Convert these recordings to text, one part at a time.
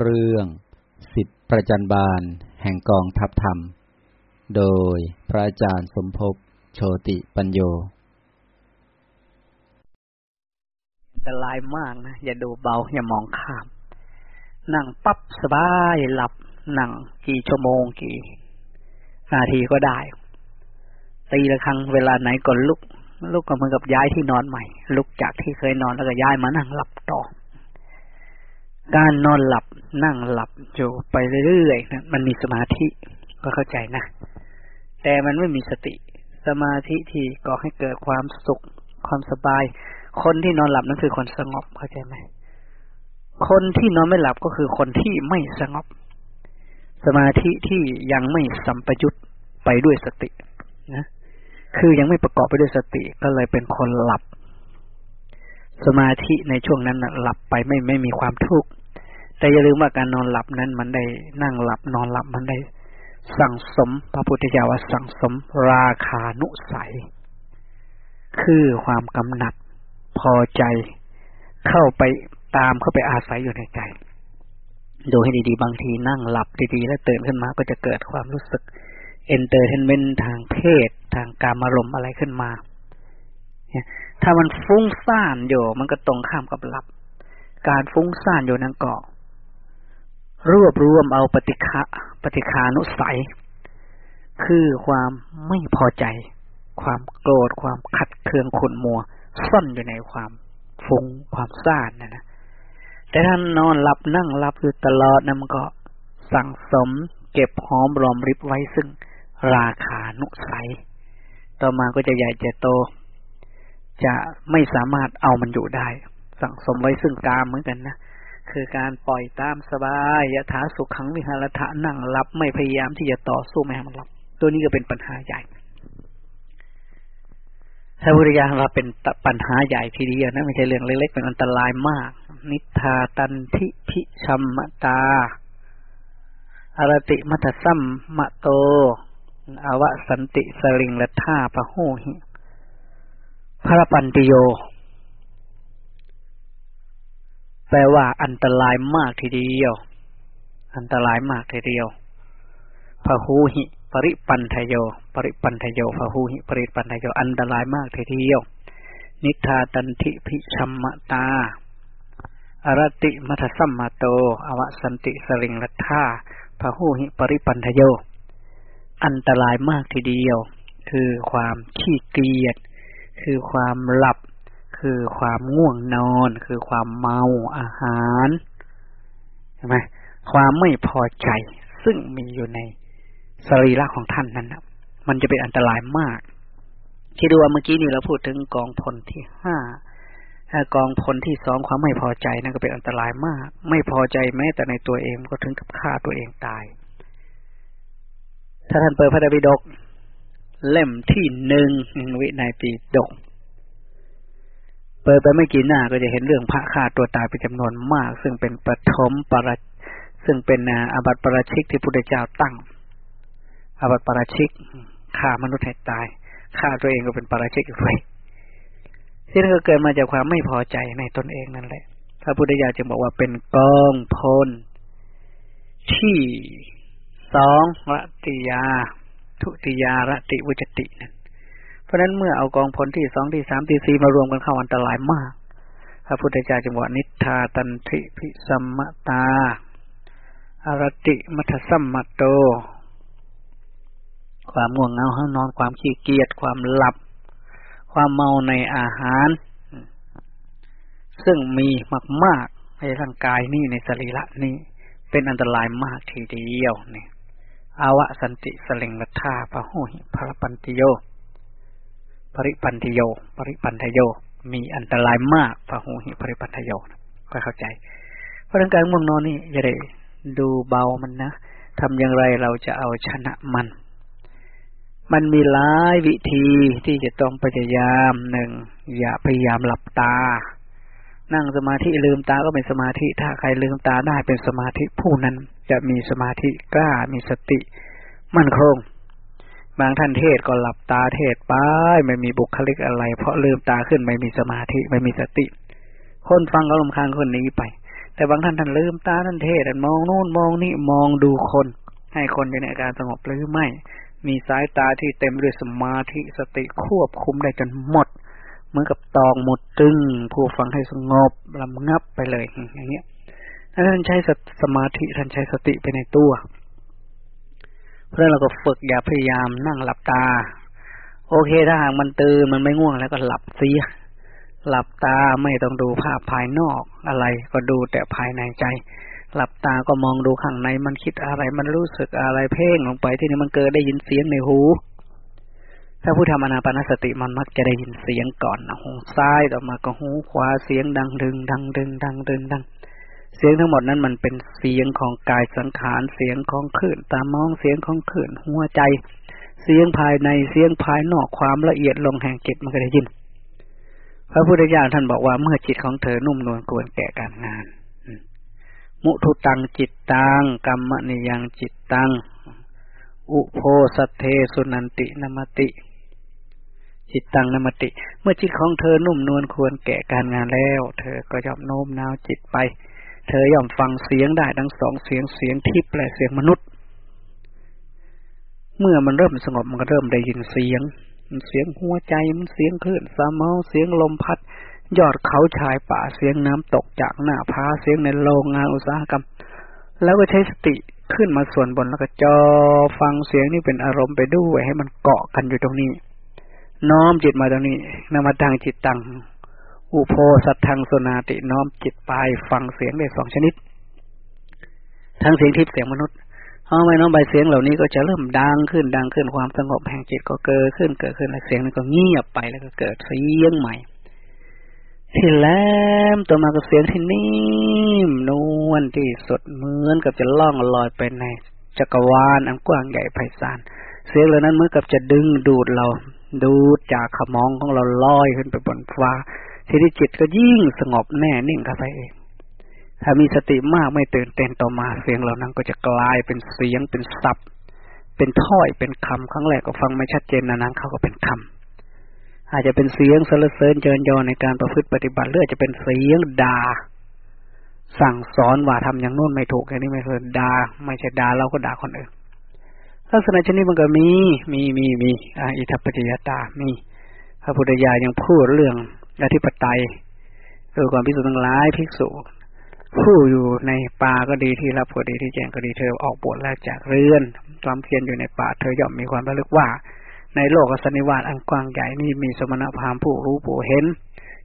เรื่องสิบประจันบาล แห่งกองทัพธรรม โดยพระอาจารย์สมภพโชติปัญโยอันตรายมากนะ อย่าดูเบา อย่ามองข้าม นั่งปั๊บสบายหลับ นั่งกี่ชั่วโมงกี่นาทีก็ได้ ตีละครั้งเวลาไหนก่อนลุก ลุกก็เหมือนกับย้ายที่นอนใหม่ ลุกจากที่เคยนอนแล้วก็ย้ายมานั่งหลับต่อ การนอนหลับนั่งหลับอยู่ไปเรื่อยๆนะมันมีสมาธิก็เข้าใจนะ แต่มันไม่มีสติ สมาธิที่ก่อให้เกิดความสุขความสบาย คนที่นอนหลับนั่นคือคนสงบเข้าใจไหมคนที่นอนไม่หลับก็คือคนที่ไม่สงบ สมาธิที่ยังไม่สัมปยุตไปด้วยสตินะคือยังไม่ประกอบไปด้วยสติก็เลยเป็นคนหลับ สมาธิในช่วงนั้นน่ะหลับไปไม่ไม่มีความทุกข์แต่อย่าลืมว่าการนอนหลับนั้นมันได้นั่งหลับนอนหลับมันได้ สั่งสมพระพุทธเจ้าว่าสั่งสมราคานุสัย คือความกำหนัดพอใจ เข้าไปตามเข้าไปอาศัยอยู่ในใจดูให้ดีๆ บางทีนั่งหลับดีๆ แล้วตื่นขึ้นมาก็จะเกิดความรู้สึก entertainment ทางเพศ ทางการอารมณ์อะไรขึ้นมา ถ้ามันฟุ้งซ่านอยู่มันก็ตรงข้ามกับหลับ การฟุ้งซ่านอยู่นั้นก็รวบรวมเอาปฏิฆะปฏิคานุสัย คือความไม่พอใจ ความโกรธความขัดเคืองขุนมัว ซ่อนอยู่ในความฟุ้งความซ่านนะนะแต่ท่านนอนหลับนั่งหลับอยู่ตลอดนะมันก็สั่งสมเก็บหอมรอมริบไว้ซึ่งราคานุสัย ต่อมาก็จะใหญ่จะโต จะไม่สามารถเอามันอยู่ได้ สั่งสมไว้ซึ่งกามเหมือนกันนะคือการปล่อยตามสบายยะถาสุขขังวิหารถะนั่งหลับไม่พยายามที่จะต่อสู้ไม่ให้มันหลับ ตัวนี้ก็เป็นปัญหาใหญ่ถ้าวิริยาเราเป็นปัญหาใหญ่ทีเดียวนะไม่ใช่เรื่องเล็กๆเป็นอันตรายมาก นิทาตันทิพิชัมมตาอารติมัทซัมมะโต อวสันติสลิงละท่าพะโหหิ พระปันติโย แปลว่าอันตรายมากทีเดียว อันตรายมากทีเดียวพะหูหิ ปริปันทโย ปริปันทโยพะหูหิ ปริปันทโย อันตรายมากทีเดียว นิทาตันทิพิชัมมตาอรติมัทสัมมาโต อวสันติสลิงลัทธาพะหูหิ ปริปันทโย อันตรายมากทีเดียว คือความขี้เกียจ คือความหลับ คือความง่วงนอน คือความเมาอาหารใช่ไหมความไม่พอใจซึ่งมีอยู่ในสรีระของท่านนั้นนะมันจะเป็นอันตรายมากคิดดูว่าเมื่อกี้นี่เราพูดถึงกองพลที่ห้ากองพลที่สองความไม่พอใจนั่นก็เป็นอันตรายมาก ไม่พอใจแม้แต่ในตัวเองก็ถึงกับฆ่าตัวเองตาย ถ้าท่านเปิดพระไตรปิฎก เล่มที่หนึ่งวินัยปีดก เปิดไปไม่กี่หน้าก็จะเห็นเรื่องพระฆ่าตัวตายเป็นจำนวนมาก ซึ่งเป็นปฐมปรซึ่งเป็นอาบัติปราชิกที่พุทธเจ้าตั้ง อาบัติปราชิกฆ่ามนุษย์ให้ตายฆ่าตัวเองก็เป็นปราชิกอีกด้วยที่นั่นก็เกิดมาจากความไม่พอใจในตนเองนั่นแหละพระพุทธเจ้าจึงบอกว่าเป็นกองพลที่สองรติยา ทุติยารติวุจตินั่นเพราะฉะนั้นเมื่อเอากองพลที่สองที่สามที่สี่มารวมกันเข้าอันตรายมาก พระพุทธเจ้าจึงบอกนิทาตันทิพิสัมมตาอารติมัทสัมมโต ความง่วงเหงาห้องนอนความขี้เกียจความหลับ ความเมาในอาหาร ซึ่งมีมาก ๆ ในร่างกายนี่ในสรีระนี้เป็นอันตรายมากทีเดียวเนี่ย อาวะสันติสลิงลัทธาพะหุหิพระปันติโย ปริปันติโย ปริปันทโย มีอันตรายมากพะหุหิปริปันทโยก็เข้าใจ เพราะร่างกายง่วงนอนนี่อย่าได้ดูเบามันนะทำอย่างไรเราจะเอาชนะมัน มันมีหลายวิธีที่จะต้องพยายามหนึ่งอย่าพยายามหลับตา นั่งสมาธิลืมตาก็เป็นสมาธิ ถ้าใครลืมตาได้เป็นสมาธิผู้นั้นจะมีสมาธิกล้ามีสติ มั่นคง บางท่านเทศก็หลับตาเทศไปไม่มีบุคลิกอะไร เพราะลืมตาขึ้นไม่มีสมาธิไม่มีสติ คนฟังก็ลำคางคนนี้ไป แต่บางท่านท่านลืมตาท่านเทศท่านมองโน่นมองนี่มองดูคน ให้คนอยู่ในอาการสงบหรือไม่ มีสายตาที่เต็มด้วยสมาธิสติควบคุมได้จนหมด เหมือนกับตองหมดตึง ผู้ฟังให้สงบลำงับไปเลยอย่างเงี้ยท่านใช้สมาธิท่านใช้สติไปในตัวเพราะเราก็ฝึกอย่าพยายามนั่งหลับตา โอเคถ้าหากมันตื่นมันไม่ง่วงแล้วก็หลับเสียหลับตาไม่ต้องดูภาพภายนอกอะไรก็ดูแต่ภายในใจ หลับตาก็มองดูข้างในมันคิดอะไร มันรู้สึกอะไรเพ่งลงไปที่นี่มันเกิดได้ยินเสียงในหู ถ้าผู้ทำอนาปนสติมันมักจะได้ยินเสียงก่อนนะหูซ้ายต่อมาก็หูขวาเสียงดังดึง ดังดึง ดังดึงดัง เสียงทั้งหมดนั้นมันเป็นเสียงของกายสังขารเสียงของขื่นตามองเสียงของขื่นหัวใจ เสียงภายในเสียงภายนอกความละเอียดลงแห่งจิตมันก็ได้ยิน พระพุทธเจ้าท่านบอกว่าเมื่อจิตของเธอนุ่มนวลควรแก่การงานมุทุตังจิตตังกรรมนิยังจิตตัง อุโพสเทสุนันตินมติ จิตตังนมติ เมื่อจิตของเธอนุ่มนวลควรแก่การงานแล้ว เธอก็ย่อมโน้มน้าวจิตไป เธอย่อมฟังเสียงได้ทั้งสองเสียงเสียงทิพย์และเสียงมนุษย์ เมื่อมันเริ่มสงบมันก็เริ่มได้ยินเสียงเสียงหัวใจมันเสียงคลื่นสาเมาเสียงลมพัด ยอดเขาชายป่าเสียงน้ำตกจากหน้าพาเสียงในโรงงานอุตสาหกรรม แล้วก็ใช้สติขึ้นมาส่วนบนแล้วก็จอฟังเสียงนี่เป็นอารมณ์ไปด้วยให้มันเกาะกันอยู่ตรงนี้ น้อมจิตมาตรงนี้นำมาทางจิตตัง อุโพสัตทังสนาติน้อมจิตไปฟังเสียงได้สองชนิด ทั้งเสียงทิพย์เสียงมนุษย์พอไม่น้องใบเสียงเหล่านี้ก็จะเริ่มดังขึ้นดังขึ้นความสงบแห่งจิตก็เกิดขึ้นเกิดขึ้นแล้วเสียงนั้นก็เงียบไปแล้วก็เกิดเสียงใหม่ที่แหลมตัวมาก็เสียงที่นิ่มนวลที่สดเหมือนกับจะล่องลอยไปในจักรวาลอันกว้างใหญ่ไพศาลเสียงเหล่านั้นเหมือนกับจะดึงดูดเรา ดูจากขมองของเราลอยขึ้นไปบนฟ้าทีนี้จิตก็ยิ่งสงบแน่นิ่งเข้าไปเองถ้ามีสติมากไม่ตื่นเต้นต่อมาเสียงเหล่านั้นก็จะกลายเป็นเสียงเป็นศัพท์ เป็นถ้อยเป็นคำครั้งแรกก็ฟังไม่ชัดเจนนานๆเขาก็เป็นคำอาจจะเป็นเสียงสรรเสริญเจิญยอในการประพฤติปฏิบัติเลือจะเป็นเสียงด่าสั่งสอนว่าทำอย่างโน้นไม่ถูกอย่างนี้ไม่เคยด่าไม่ใช่ด่าเราก็ด่าคนอื่น ลักษณะชนิดมันก็มี มีมีมีอิทัปปัจยตา มี พระพุทธญายังพูดเรื่องอธิปไตยคือความพิสูจน์ทั้งหลายภิกษุผู้อยู่ในป่าก็ดีที่รับก็ดีที่แจ้งก็ดีเธอออกบวชแล้วจากเรือน ความเพียรอยู่ในป่าเธอย่อมมีความระลึกว่า ในโลกสนิวาตอันกว้างใหญ่นี่มีสมณพราหมณ์ผู้รู้ผู้เห็น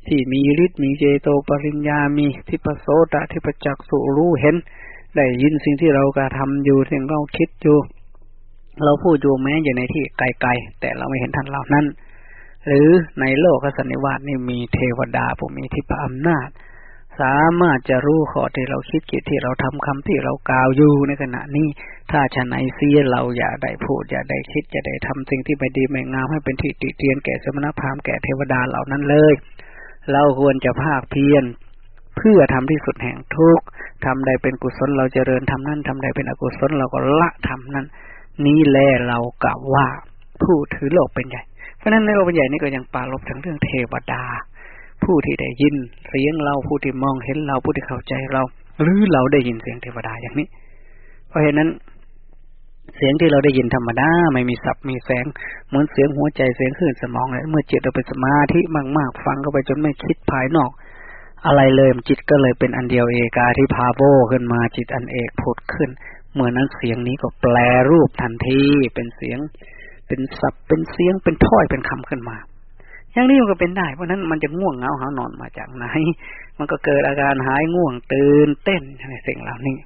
ที่มีฤทธิ์มีเจโตปริญญามีทิปโสตทิปจักสุรู้เห็น ได้ยินสิ่งที่เรากระทำอยู่สิ่งเราคิดอยู่ เราพูดอยู่แม้อยู่ในที่ไกลๆ แต่เราไม่เห็นท่านเหล่านั้น หรือในโลกสันนิวาตนี่มีเทวดาผู้มีทิพย์อำนาจ สามารถจะรู้ข้อที่เราคิดกิจที่เราทำคำที่เรากล่าวอยู่ในขณะนี้ ถ้าชะไหนเสียเราอย่าได้พูด อย่าได้คิดอย่าได้ทำสิ่งที่ไม่ดีไม่งามให้เป็นที่ติเตียนแก่สมณพราหมณ์แก่เทวดาเหล่านั้นเลย เราควรจะภาคเพียรเพื่อทำที่สุดแห่งทุกข์ทำใดเป็นกุศลเราจเจริญทำนั้นทำใดเป็นอกุศลเราก็ละทำนั้น นี้แลเรากล่าวว่าผู้ถือโลกเป็นใหญ่ เพราะนั้นในโลกเป็นใหญ่นี่ก็ยังปาลบทั้งเรื่องเทวดา ผู้ที่ได้ยินเสียงเราผู้ที่มองเห็นเราผู้ที่เข้าใจเรา หรือเราได้ยินเสียงเทวดาอย่างนี้ เพราะเหตุนั้น เสียงที่เราได้ยินธรรมดาไม่มีสับมีแสง เหมือนเสียงหัวใจเสียงคลื่นสมองเลยเมื่อจิตเราเป็นสมาธิมากๆ ฟังเข้าไปจนไม่คิดภายนอกอะไรเลยจิตก็เลยเป็นอันเดียวเอกาที่พาโบขึ้นมาจิตอันเอกผุดขึ้น เมื่อนั้นเสียงนี้ก็แปลรูปทันที เป็นเสียง เป็นสับเป็นเสียงเป็นถ้อยเป็นคำขึ้นมา อย่างนี้มันก็เป็นได้ เพราะนั้นมันจะง่วงเหงาหานอนมาจากไหน มันก็เกิดอาการหายง่วงตื่นเต้นในสิ่งเหล่านี้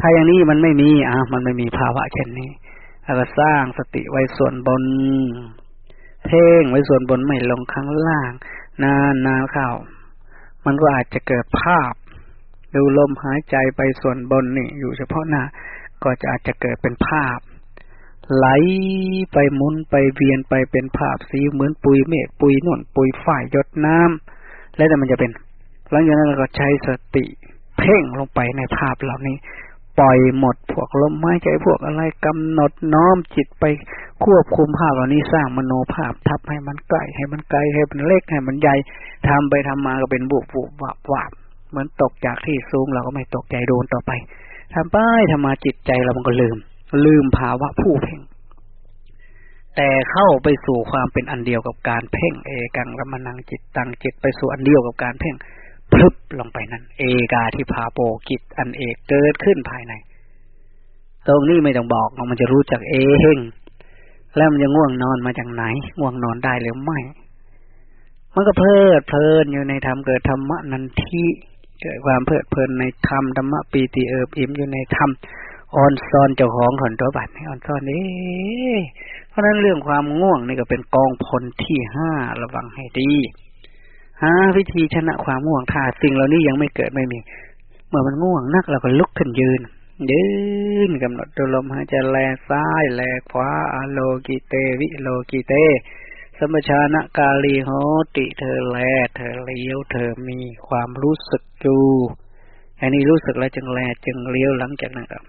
ถ้าอย่างนี้มันไม่มีอะมันไม่มีภาวะเช่นนี้เราก็สร้างสติไว้ส่วนบน เพ่งไว้ส่วนบนไม่ลงข้างล่าง นานนาเข้า มันก็อาจจะเกิดภาพ ดูลมหายใจไปส่วนบนนี่ อยู่เฉพาะหน้า ก็จะอาจจะเกิดเป็นภาพ ไหลไปหมุนไปเวียนไปเป็นภาพสีเหมือนปุยเมฆปุยนุ่นปุยฝ่ายยดน้ำแล้วแต่มันจะเป็น หลังจากนั้นเราก็ใช้สติเพ่งลงไปในภาพเหล่านี้ ปล่อยหมดพวกลมหายใจพวกอะไรกำหนดน้อมจิตไปควบคุมภาพเหล่านี้สร้างมโนภาพทับให้มันใกล้ให้มันไกลให้มันเล็กให้มันใหญ่ทำไปทำมาก็เป็นบุบบุบวับวับ เหมือนตกจากที่สูงเราก็ไม่ตกใจโดนต่อไปทำไปทำมาจิตใจเรามันก็ลืม ลืมภาวะผู้เพ่ง แต่เข้าไปสู่ความเป็นอันเดียวกับการเพ่ง เอกังรมนังจิตตังจิตไปสู่อันเดียวกับการเพ่งพลึบลงไปนั้น เอกาที่พาโปกิจอันเอกเกิดขึ้นภายใน ตรงนี้ไม่ต้องบอกมันจะรู้จักเองแล้วมันจะง่วงนอนมาจากไหน ง่วงนอนได้หรือไม่ มันก็เพลิดเพลินอยู่ในธรรมเกิดธรรมะนันที เกิดความเพลิดเพลินในธรรมธรรมะปีติเอิบอิ่มอยู่ในธรรมออนซอนเจ้าของถอนตัวบัตรออนซอนเอ๊เพราะนั้นเรื่องความง่วงนี่ก็เป็นกองพลที่ห้าระวังให้ดีหาวิธีชนะความง่วงถ้าสิ่งเหล่านี้ยังไม่เกิดไม่มี เมื่อมันง่วงนักเราก็ลุกขึ้นยืน ยืนกำหนดดูลมหายใจแลซ้ายแลขวาอโลกิเตวิโลกิเต สมชานะกาลีโหติเธอแล เธอเลี้ยว เธอมีความรู้สึกอยู่อันนี้รู้สึกแล้วจึงแลจึงเลี้ยวหลังจากนั้นครับ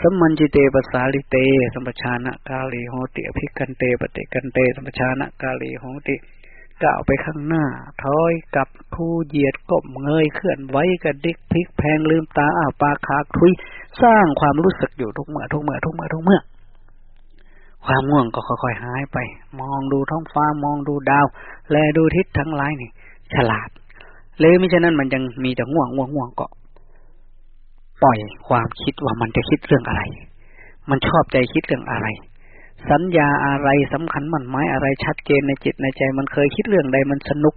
สมันจิเตปสาลิเต สมชานะกาลีโหติอภิกันเตปฏิกันเต สมชานะกาลีโหติก้าวไปข้างหน้า ถอยกับผู้เหยียดก้มเงยเคลื่อนไหวกระดิกพลิกแพงลืมตาอ้าปากคาคุย สร้างความรู้สึกอยู่ทุกเมื่อทุกเมื่อทุกเมื่อทุกเมื่อ ความง่วงก็ค่อยๆหายไป มองดูท้องฟ้ามองดูดาว แลดูทิศทั้งหลายนี่ ฉลาดเลยไม่ใช่นั้นมันยังมีแต่ง่วงง่วงง่วงก็ปล่อยความคิดว่ามันจะคิดเรื่องอะไร มันชอบใจคิดเรื่องอะไร สัญญาอะไรสำคัญมันหมายอะไรชัดเจนในจิตในใจ มันเคยคิดเรื่องใดมันสนุก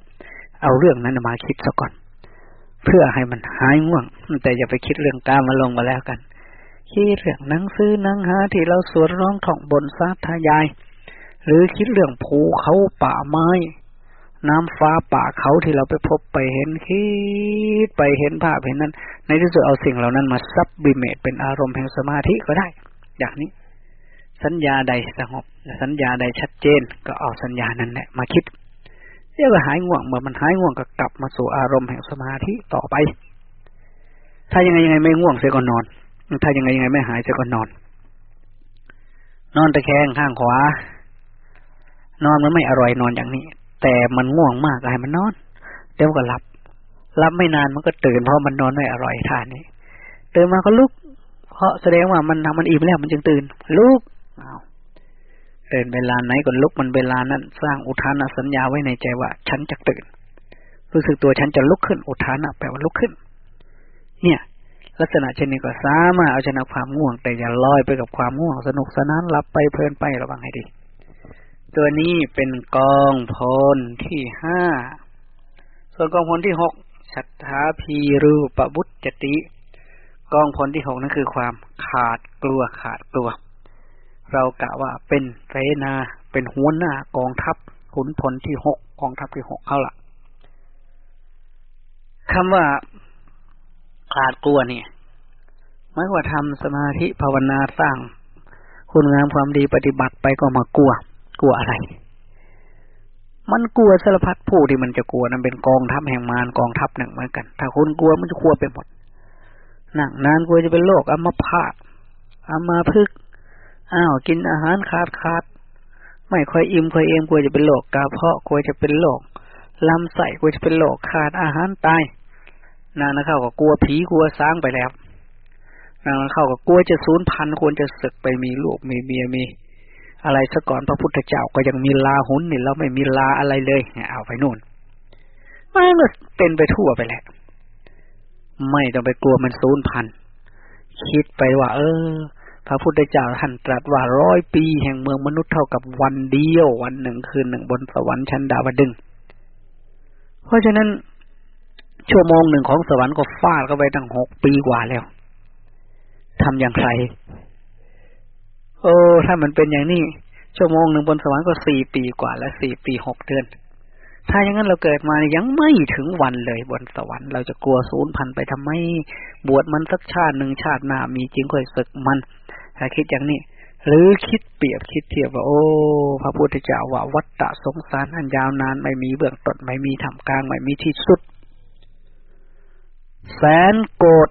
เอาเรื่องนั้นมาคิดซะก่อน เพื่อให้มันหายง่วง แต่อย่าไปคิดเรื่องการมาลงมาแล้วกัน คิดเรื่องหนังซื้อหนังหาที่เราสวดร้องท่องบนสาธยาย หรือคิดเรื่องภูเขาป่าไม้ น้ำฟ้าป่าเขาที่เราไปพบไปเห็นคิดไปเห็นภาพเห็นนั้น ในที่สุดเอาสิ่งเหล่านั้นมาซับบิเมตเป็นอารมณ์แห่งสมาธิก็ได้ อย่างนี้ สัญญาใดสงบ สัญญาใดชัดเจน ก็เอาสัญญานั้นแหละมาคิดเรียกว่าหายง่วงเมื่อมันหายง่วงก็กลับมาสู่อารมณ์แห่งสมาธิต่อไป ถ้ายังไงยังไงไม่ง่วงเสียก็นอน ถ้ายังไงยังไงไม่หายเสียก็นอน นอนตะแคงข้างขวา นอนมันไม่อร่อยนอนอย่างนี้ แต่มันง่วงมากอะไรมันนอน เดี๋ยวก็หลับหลับไม่นานมันก็ตื่นเพราะมันนอนไม่อร่อยท่านี้ตื่นมาก็ลุก เพราะแสดงว่ามันทำมันอิ่มแล้วมันจึงตื่น ลุกเอาตื่นเวลาไหนก็ลุกมันเวลานั้น สร้างอุทานสัญญาไว้ในใจว่า ฉันจะตื่น รู้สึกตัวฉันจะลุกขึ้น อุทานแปลว่าลุกขึ้น เนี่ย ลักษณะเช่นนี้ก็สามารถเอาชนะความง่วง แต่อย่าลอยไปกับความง่วงสนุกสนานหลับไปเพลินไประวังให้ดี ตัวนี้เป็นกองพลที่ห้าส่วนกองพลที่หกชัตถาพีรูปบุตจติ กองพลที่หกนั่นคือความขาดกลัวขาดกลัว เรากะว่าเป็นเสนาเป็นหัวหน้ากองทัพขุนพลที่หกกองทัพที่หกเขาละคำว่า ขาดกลัวเนี่ยหมายว่าทำสมาธิภาวนาสร้าง คุณงามความดีปฏิบัติไปก็มากลัว กลัวอะไร มันกลัวสารพัดผู้ที่มันจะกลัวนั้นเป็นกองทัพแห่งมารกองทัพหนึ่งเหมือนกัน ถ้าคุณกลัวมันจะกลัวไปหมดนั่งนานกลัวจะเป็นโรคอัมพาตอัมาพึกอ้าวกินอาหารขาดขาดไม่ค่อยอิ่มค่อยเอมกลัวจะเป็นโรคกระเพาะกลัวจะเป็นโรคลำไส้กลัวจะเป็นโรคขาดอาหารตาย นางนะเข้าก็กลัวผีกลัวสร้างไปแล้ว นางนะเข้าก็กลัวจะสูญพันธุ์ควรจะศึกไปมีลูกมีเมียมี อะไรซะก่อนพระพุทธเจ้าก็ยังมีลาหุนนี่เราไม่มีลาอะไรเลยเนี่ยเอาไปนู่นมันก็เป็นไปทั่วไปแหละ ไม่ต้องไปกลัวมันสูญพันธุ์คิดไปว่า เออ พระพุทธเจ้าท่านตรัสว่าร้อยปีแห่งเมืองมนุษย์เท่ากับวันเดียว วันหนึ่งคืนหนึ่งบนสวรรค์ชั้นดาวดึง เพราะฉะนั้น ชั่วโมงหนึ่งของสวรรค์ก็ฟาดเข้าไปตั้งหกปีกว่าแล้วทำอย่างไร โอ้ ถ้ามันเป็นอย่างนี้ ชั่วโมงหนึ่งบนสวรรค์ก็สี่ปีกว่า และสี่ปีหกเดือน ถ้าอย่างนั้นเราเกิดมายังไม่ถึงวันเลยบนสวรรค์ เราจะกลัวศูนย์พันไปทำไม บวชมันสักชาติหนึ่งชาติหน้ามีจริงค่อยศึกมัน ถ้าคิดอย่างนี้ หรือคิดเปรียบคิดเทียบว่าโอ้ พระพุทธเจ้าว่าวัฏฏะสงสารอันยาวนานไม่มีเบื้องต้นไม่มีทำกลางไม่มีที่สุด แสนโกรธ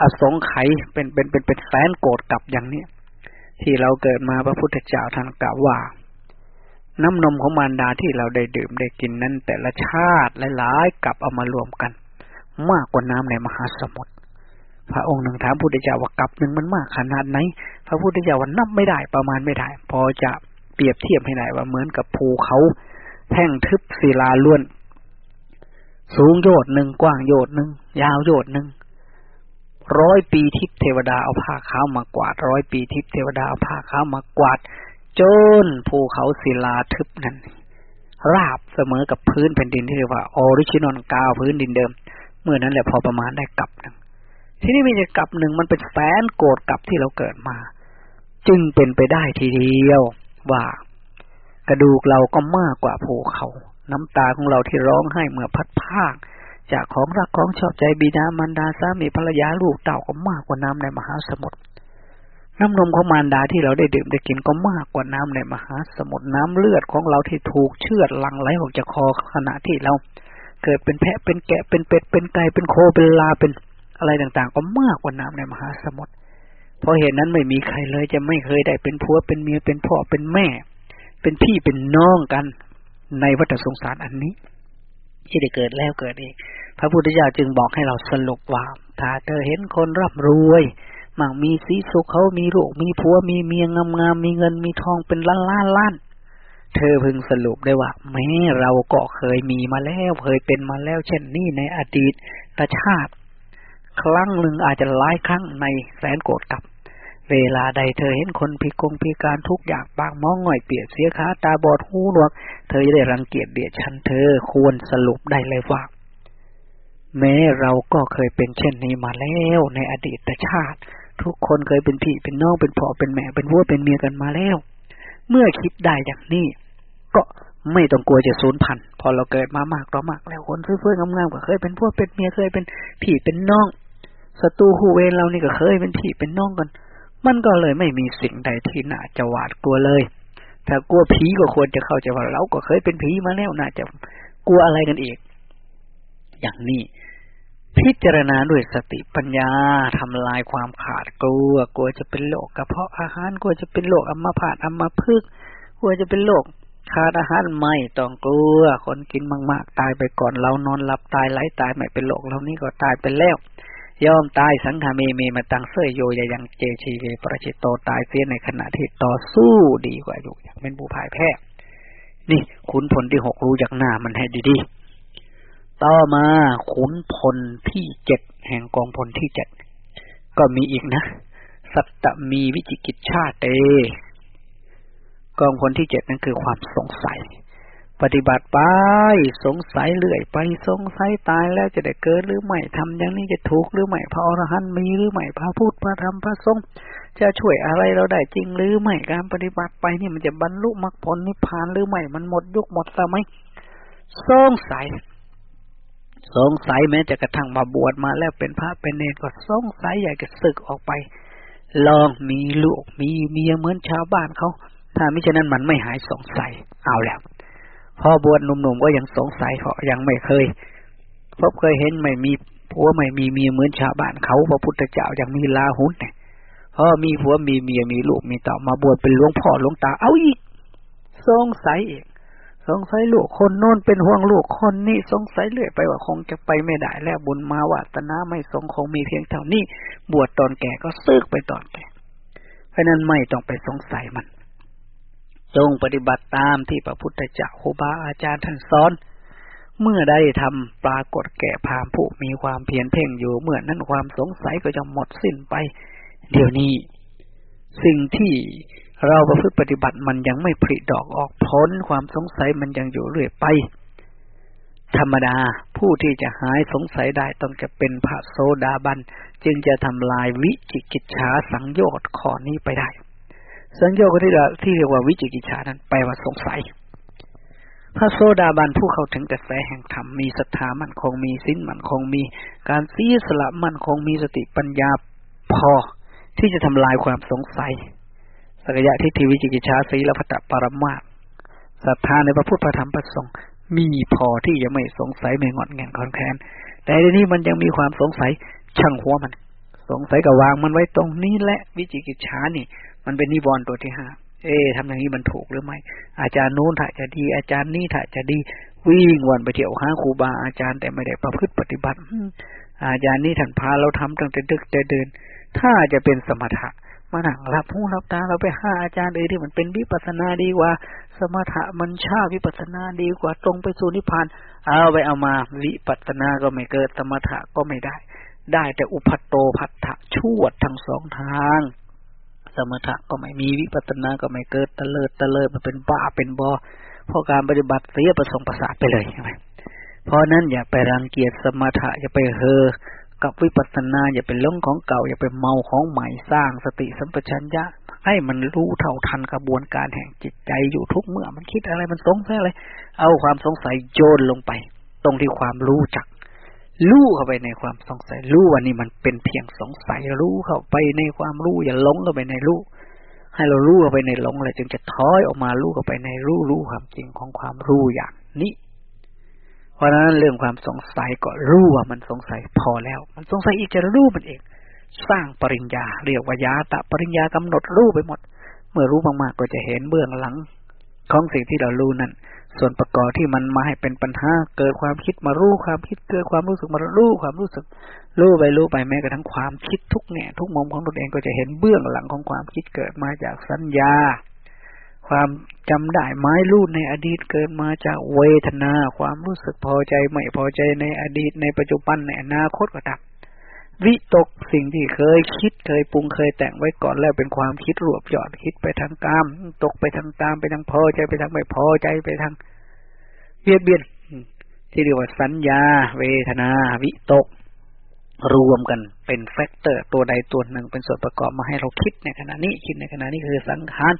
อสงไขยเป็นเป็นเป็นเป็นแสนโกรธกับอย่างนี้ที่เราเกิดมาพระพุทธเจ้าท่านกล่าวว่า น้ำนมของมารดาที่เราได้ดื่มได้กินนั้น แต่ละชาติหลายๆกลับเอามารวมกัน มากกว่าน้ำในมหาสมุทรพระองค์หนึ่งถามพุทธเจ้าว่ากับหนึ่งมันมากขนาดไหน พระพุทธเจ้าว่านับไม่ได้ประมาณไม่ได้ พอจะเปรียบเทียบให้ได้ว่าเหมือนกับภูเขา แท่งทึบศิลาล้วน สูงโยชน์หนึ่งกว้างโยชน์หนึ่งยาวโยชน์หนึ่งร้อยปีทิพเทวดาเอาผ้าขาวมากวาดร้อยปีทิพเทวดาเอาผ้าขาวมากวาดจนภูเขาศิลาทึบนั้น ราบเสมอกับพื้นแผ่นดินที่เรียกว่า original ground พื้นดินเดิม เมื่อนั้นแหละพอประมาณได้กลับหนึ่งที่นี่มีจะกลับหนึ่งมันเป็นแสนโกรธกลับที่เราเกิดมา จึงเป็นไปได้ทีเดียวว่ากระดูกเราก็มากกว่าภูเขา น้ำตาของเราที่ร้องไห้เมื่อพัดภาค จากของรักของชอบใจบิดามารดาสามีภรรยาลูกเต่าก็มากกว่าน้ำในมหาสมุทรน้ำนมของมารดาที่เราได้ดื่มได้กินก็มากกว่าน้ำในมหาสมุทรน้ำเลือดของเราที่ถูกเชือดหลั่งไหลออกจากคอขณะที่เรา เกิดเป็นแพะเป็นแกะเป็นเป็ดเป็นไก่เป็นโคเป็นลาเป็นอะไรต่างๆ ก็มากกว่าน้ำในมหาสมุทรเพราะเหตุนั้นไม่มีใครเลยจะไม่เคยได้เป็นผัวเป็นเมียเป็นพ่อเป็นแม่ เป็นพี่เป็นน้องกัน ในวัฏสงสารอันนี้ที่ได้เกิดแล้วเกิดเองพระพุทธเจ้าจึงบอกให้เราสรุปว่า ถ้าเธอเห็นคนร่ำรวยมั่งมีสีสุขเขามีลูกมีผัวมีเมียงามๆมีเงินมีทองเป็นล้านล้านล้าน เธอพึงสรุปได้ว่า แม้เราก็เคยมีมาแล้วเคยเป็นมาแล้ว เช่นนี้ในอดีตชาติ ครั้งหนึ่งอาจจะหลายครั้งในแสนโกรธกับ เวลาใดเธอเห็นคนพิกงพิการทุกอย่างปากมองง่อยเปียกเสียขาตาบอดหูหนวก เธอจะได้รังเกียจเดียดฉันเธอควรสรุปได้เลยว่า แม้เราก็เคยเป็นเช่นนี้มาแล้วในอดีตชาติ ทุกคนเคยเป็นพี่เป็นน้องเป็นพ่อเป็นแม่เป็นวัวเป็นเมียกันมาแล้ว เมื่อคิดได้อย่างนี้ ก็ไม่ต้องกลัวจะสูญพันธุ์พอเราเกิดมามากต่อมากแล้วคนเฟื่องงามๆก็เคยเป็นพวกเป็นเมียเคยเป็นพี่เป็นน้องศัตรูหูเวรเรานี่ก็เคยเป็นพี่เป็นน้องกัน มันก็เลยไม่มีสิ่งใดที่น่าจะหวาดกลัวเลย ถ้ากลัวผีก็ควรจะเข้าใจว่าเราก็เคยเป็นผีมาแล้วน่าจะกลัวอะไรกันอีก อย่างนี้ พิจารณาด้วยสติปัญญาทำลายความขาดกลัว กลัวจะเป็นโรคกระเพาะอาหารกลัวจะเป็นโรคอัมพาตอัมพฤกษ์กลัวจะเป็นโรคขาดอาหารไม่ต้องกลัว คนกินมาก ๆ ตายไปก่อนเรานอนหลับตายไหลตายไม่เป็นโรคเหล่านี้ก็ตายไปแล้ว ยอมตายสังคาเมเมมะตังเสยโย ยัญเจชีเว ปะราชิโตตายเสียในขณะที่ต่อสู้ดีกว่าอยู่อย่างเป็นผู้พ่ายแพ้ นี่ขุนพลที่หกรู้จักหน้ามันให้ดีๆ ต่อมาขุนพลที่เจ็ดแห่งกองพลที่เจ็ดก็มีอีกนะ สัตตมีวิจิกิจฉาเตกองพลที่เจ็ดนั่นคือความสงสัย ปฏิบัติไป สงสัยเรื่อยไปสงสัยตายแล้วจะได้เกิดหรือไม่ทำอย่างนี้จะถูกหรือไม่พระอรหันต์มีหรือไม่พระพุทธพระธรรมพระสงฆ์จะช่วยอะไรเราได้จริงหรือไม่การปฏิบัติไปนี่มันจะบรรลุมรรคผลนิพพานหรือไม่มันหมดยุคหมดสมัยสงสัย สงสัยแม้จะกระทั่งมาบวชมาแล้วเป็นพระเป็นเนรก็สงสัยอยากจะศึกออกไป ลองมีลูกมีเมียเหมือนชาวบ้านเขาถ้ามิฉะนั้นมันไม่หายสงสัยเอาแล้ว พอบวชหนุ่มๆก็ยังสงสัยเพรายังไม่เคยพบเคยเห็นไม่มีผัวไม่มีเมียเหมือนชาวบ้านเขาพระพุทธเจ้ายังมีลาหุนเนี่ยพอมีผัวมีเมียมีลูกมีต่ามาบวชเป็นหลวงพ่อหลวงตาเอาอีก สงสัยอีกสงสัยลูกคนโน้นเป็นห่วงลูกคนนี้สงสัยเรื่อยไปว่าคงจะไปไม่ได้แล้วบุญมาวาตนาไม่สงคงมีเพียงเท่านี้ บวชตอนแก่ก็ซึกไปตอนแก่ เพราะนั้นไม่ต้องไปสงสัยมัน จงปฏิบัติตามที่พระพุทธเจ้าครูบาอาจารย์ท่านสอน เมื่อได้ทำปรากฏแก่พามผู้มีความเพียรเพ่งอยู่เมื่อนั้นความสงสัยก็จะหมดสิ้นไป เดี๋ยวนี้ สิ่งที่เราประพฤติปฏิบัติมันยังไม่ผลิดอกออกผลความสงสัยมันยังอยู่เรื่อยไป ธรรมดาผู้ที่จะหายสงสัยได้ต้องจะเป็นพระโสดาบัน จึงจะทำลายวิจิกิจฉาสังโยชน์ข้อนี้ไปได้ สังโยชน์ที่เราที่เรียกว่าวิจิกิจฉานั้นแปลว่าสงสัย พระโสดาบันผู้เข้าถึงกระแสแห่งธรรมมีศรัทธามั่นคงมีสิ้นมั่นคงมี การซีสละมั่นคงมีสติปัญญาพอที่จะทำลายความสงสัยสักยะทิฏฐิวิจิกิจชาสีลพัตตปรมาศรัทธาในพระพุทธธรรมประสงค์มีพอที่จะไม่สงสัยไม่งอนแงนคอนแคนแต่ในนี้มันยังมีความสงสัยช่างหัวมัน สงสัยกับวางมันไว้ตรงนี้และวิจิกิจชานี่ มันเป็นนิวรณ์ตัวที่ห้าเอ๊ทำอย่างนี้มันถูกหรือไม่อาจารย์นู้นถ่ายจะดี อาจารย์นี่ถ่ายจะดี วิ่งวันไปเที่ยวหาครูบาอาจารย์แต่ไม่ได้ประพฤติปฏิบัติอาจารย์นี่ท่านพาเราทำตั้งแต่ดึกแต่เดิน ถ้าจะเป็นสมถะมาหนังรับหูรับตาเราไปหาอาจารย์เอที่มันเป็นวิปัสนาดีกว่า สมถะมันชาวิปัสนาดีกว่าตรงไปสู่นิพพานเอาไปเอามาวิปัสนาก็ไม่เกิดสมถะก็ไม่ได้ ได้แต่อุพัตโตพัทธะชวดทั้งสองทาง สมถะก็ไม่มีวิปัสนาก็ไม่เกิดตะเลิดตะเลิดมันเป็นบ้าเป็นบอเพราะการปฏิบัติเสียประสงค์ประสาทไปเลยใช่ไหมเพราะนั้นอย่าไปรังเกียจสมถะอย่าไปเฮอกับวิปัสสนาอย่าไปลงของเก่า อย่าไปเมาของใหม่สร้างสติสัมปชัญญะ ให้มันรู้เท่าทันกระบวนการแห่งจิตใจอยู่ทุกเมื่อมันคิดอะไรมันสงสัยอะไร เอาความสงสัยโยนลงไป ตรงที่ความรู้จัก รู้เข้าไปในความสงสัย รู้ว่านี่มันเป็นเพียงสงสัย รู้เข้าไปในความรู้อย่าหลงเข้าไปในรู้ ให้เรารู้เข้าไปในหลงเลยจึงจะถอยออกมารู้เข้าไปในรู้รู้ความจริงของความรู้อย่างนี้ เพราะฉะนั้นเรื่องความสงสัยก็รู้ว่ามันสงสัยพอแล้ว มันสงสัยอีกจะรู้มันเอง สร้างปริญญา เรียกว่ายาตะปริญญากำหนดรู้ไปหมด เมื่อรู้มากๆก็จะเห็นเบื้องหลัง ของสิ่งที่เรารู้นั้น ส่วนประกอบที่มันมาให้เป็นปัญหา เกิดความคิดมารู้ความคิดเกิดความรู้สึกมารู้ความรู้สึกรู้ไปรู้ไปแม้กระทั่งความคิดทุกแง่ทุกมุมของตนเองก็จะเห็นเบื้องหลังของความคิดเกิดมาจากสัญญา ความจำได้ไม้รูดในอดีตเกิดมาจากเวทนา ความรู้สึกพอใจไม่พอใจในอดีตในปัจจุบันในอนาคตก็ตาม วิตกสิ่งที่เคยคิดเคยปรุงเคยแต่งไว้ก่อนแล้วเป็นความคิดรวบยอดคิดไปทางกาม ตกไปทางตามไปทางพอใจไปทางไม่พอใจไปทางเบียดเบียนที่เรียกว่าสัญญา เวทนา วิตก รวมกันเป็นแฟกเตอร์ ตัวใดตัวหนึ่งเป็นส่วนประกอบมาให้เราคิดในขณะนี้ คิดในขณะนี้คือสังขาร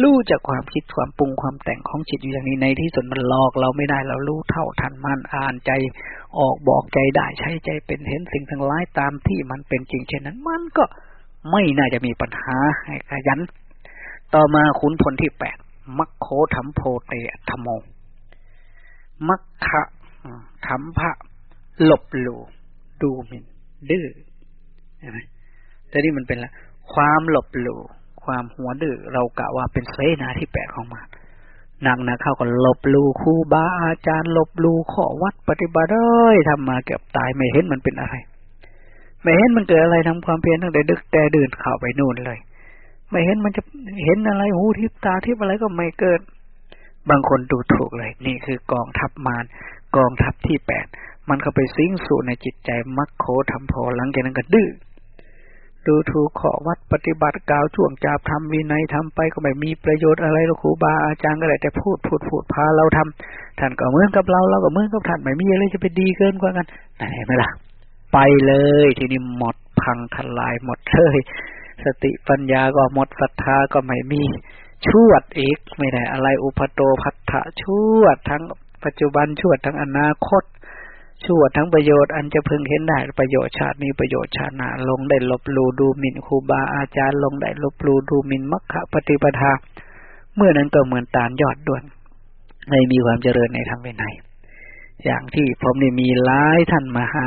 รู้จากความคิดความปรุงความแต่งของจิตอยู่อย่างนี้ในที่สุดมันหลอกเราไม่ได้เรารู้เท่าทันมันอ่านใจออกบอกใจได้ใช้ใจเป็นเห็นสิ่งทั้งหลายตามที่มันเป็นจริงเช่นนั้น มันก็ไม่น่าจะมีปัญหาให้ขยัน ต่อมาขุนพลที่แปดมัคโคธรรมโพเตธรรมโมมัคคะธรรมพระหลบหลูดูหมินดื้อใช่ไหมแต่นี่มันเป็นละความหลบหลู ความหัวดื้อเรากะว่าเป็นเสนาที่แปดของมันหนักนะเข้าก็ลบลูครูบาอาจารย์ลบลูขอวัดปฏิบัติเอ้ยทำมาเกือบตายไม่เห็นมันเป็นอะไร ไม่เห็นมันเกิดอะไรทำความเพียรตั้งแต่ดึกแต่เดินเข้าไปนู่นเลย ไม่เห็นมันจะเห็นอะไรหูทิพตาทิพอะไรก็ไม่เกิด บางคนดูถูกเลย นี่คือกองทัพมารกองทัพที่แปดมันเข้าไปสิงสู่ในจิตใจมักโคทำพอหลังจากนั้นก็ดื้อ ดูถูกขอวัดปฏิบัติกาวช่วงจาบทำวินัยทำไปก็ไม่มีประโยชน์อะไรหรอกครูบาอาจารย์ก็ได้แต่พูดพูดพูดพาเราทำท่านก็เหมือนกับเราเราก็เหมือนกับท่านไม่มีอะไรจะไปดีเกินกว่ากันไหนไหมล่ะ ไปเลย ทีนี้หมดพังทลายหมดเลยสติปัญญาก็หมดศรัทธาก็ไม่มีชวดอีกไม่ได้อะไรอุปโตพัทธะชวดทั้งปัจจุบันชวดทั้งอนาคต ชั่วทั้งประโยชน์อันจะพึงเห็นได้ประโยชน์ชาตินี้ประโยชน์ชาติหน้าลงได้ลบลูดูหมิ่นครูบาอาจารย์ ลงได้ลบลูดูหมิ่นมัคคะปฏิปทา เมื่อนั้นก็เหมือนตาลยอดด่วนไม่มีความเจริญในธรรมวินัยอย่างที่ผมนี่มีหลายท่านมาหา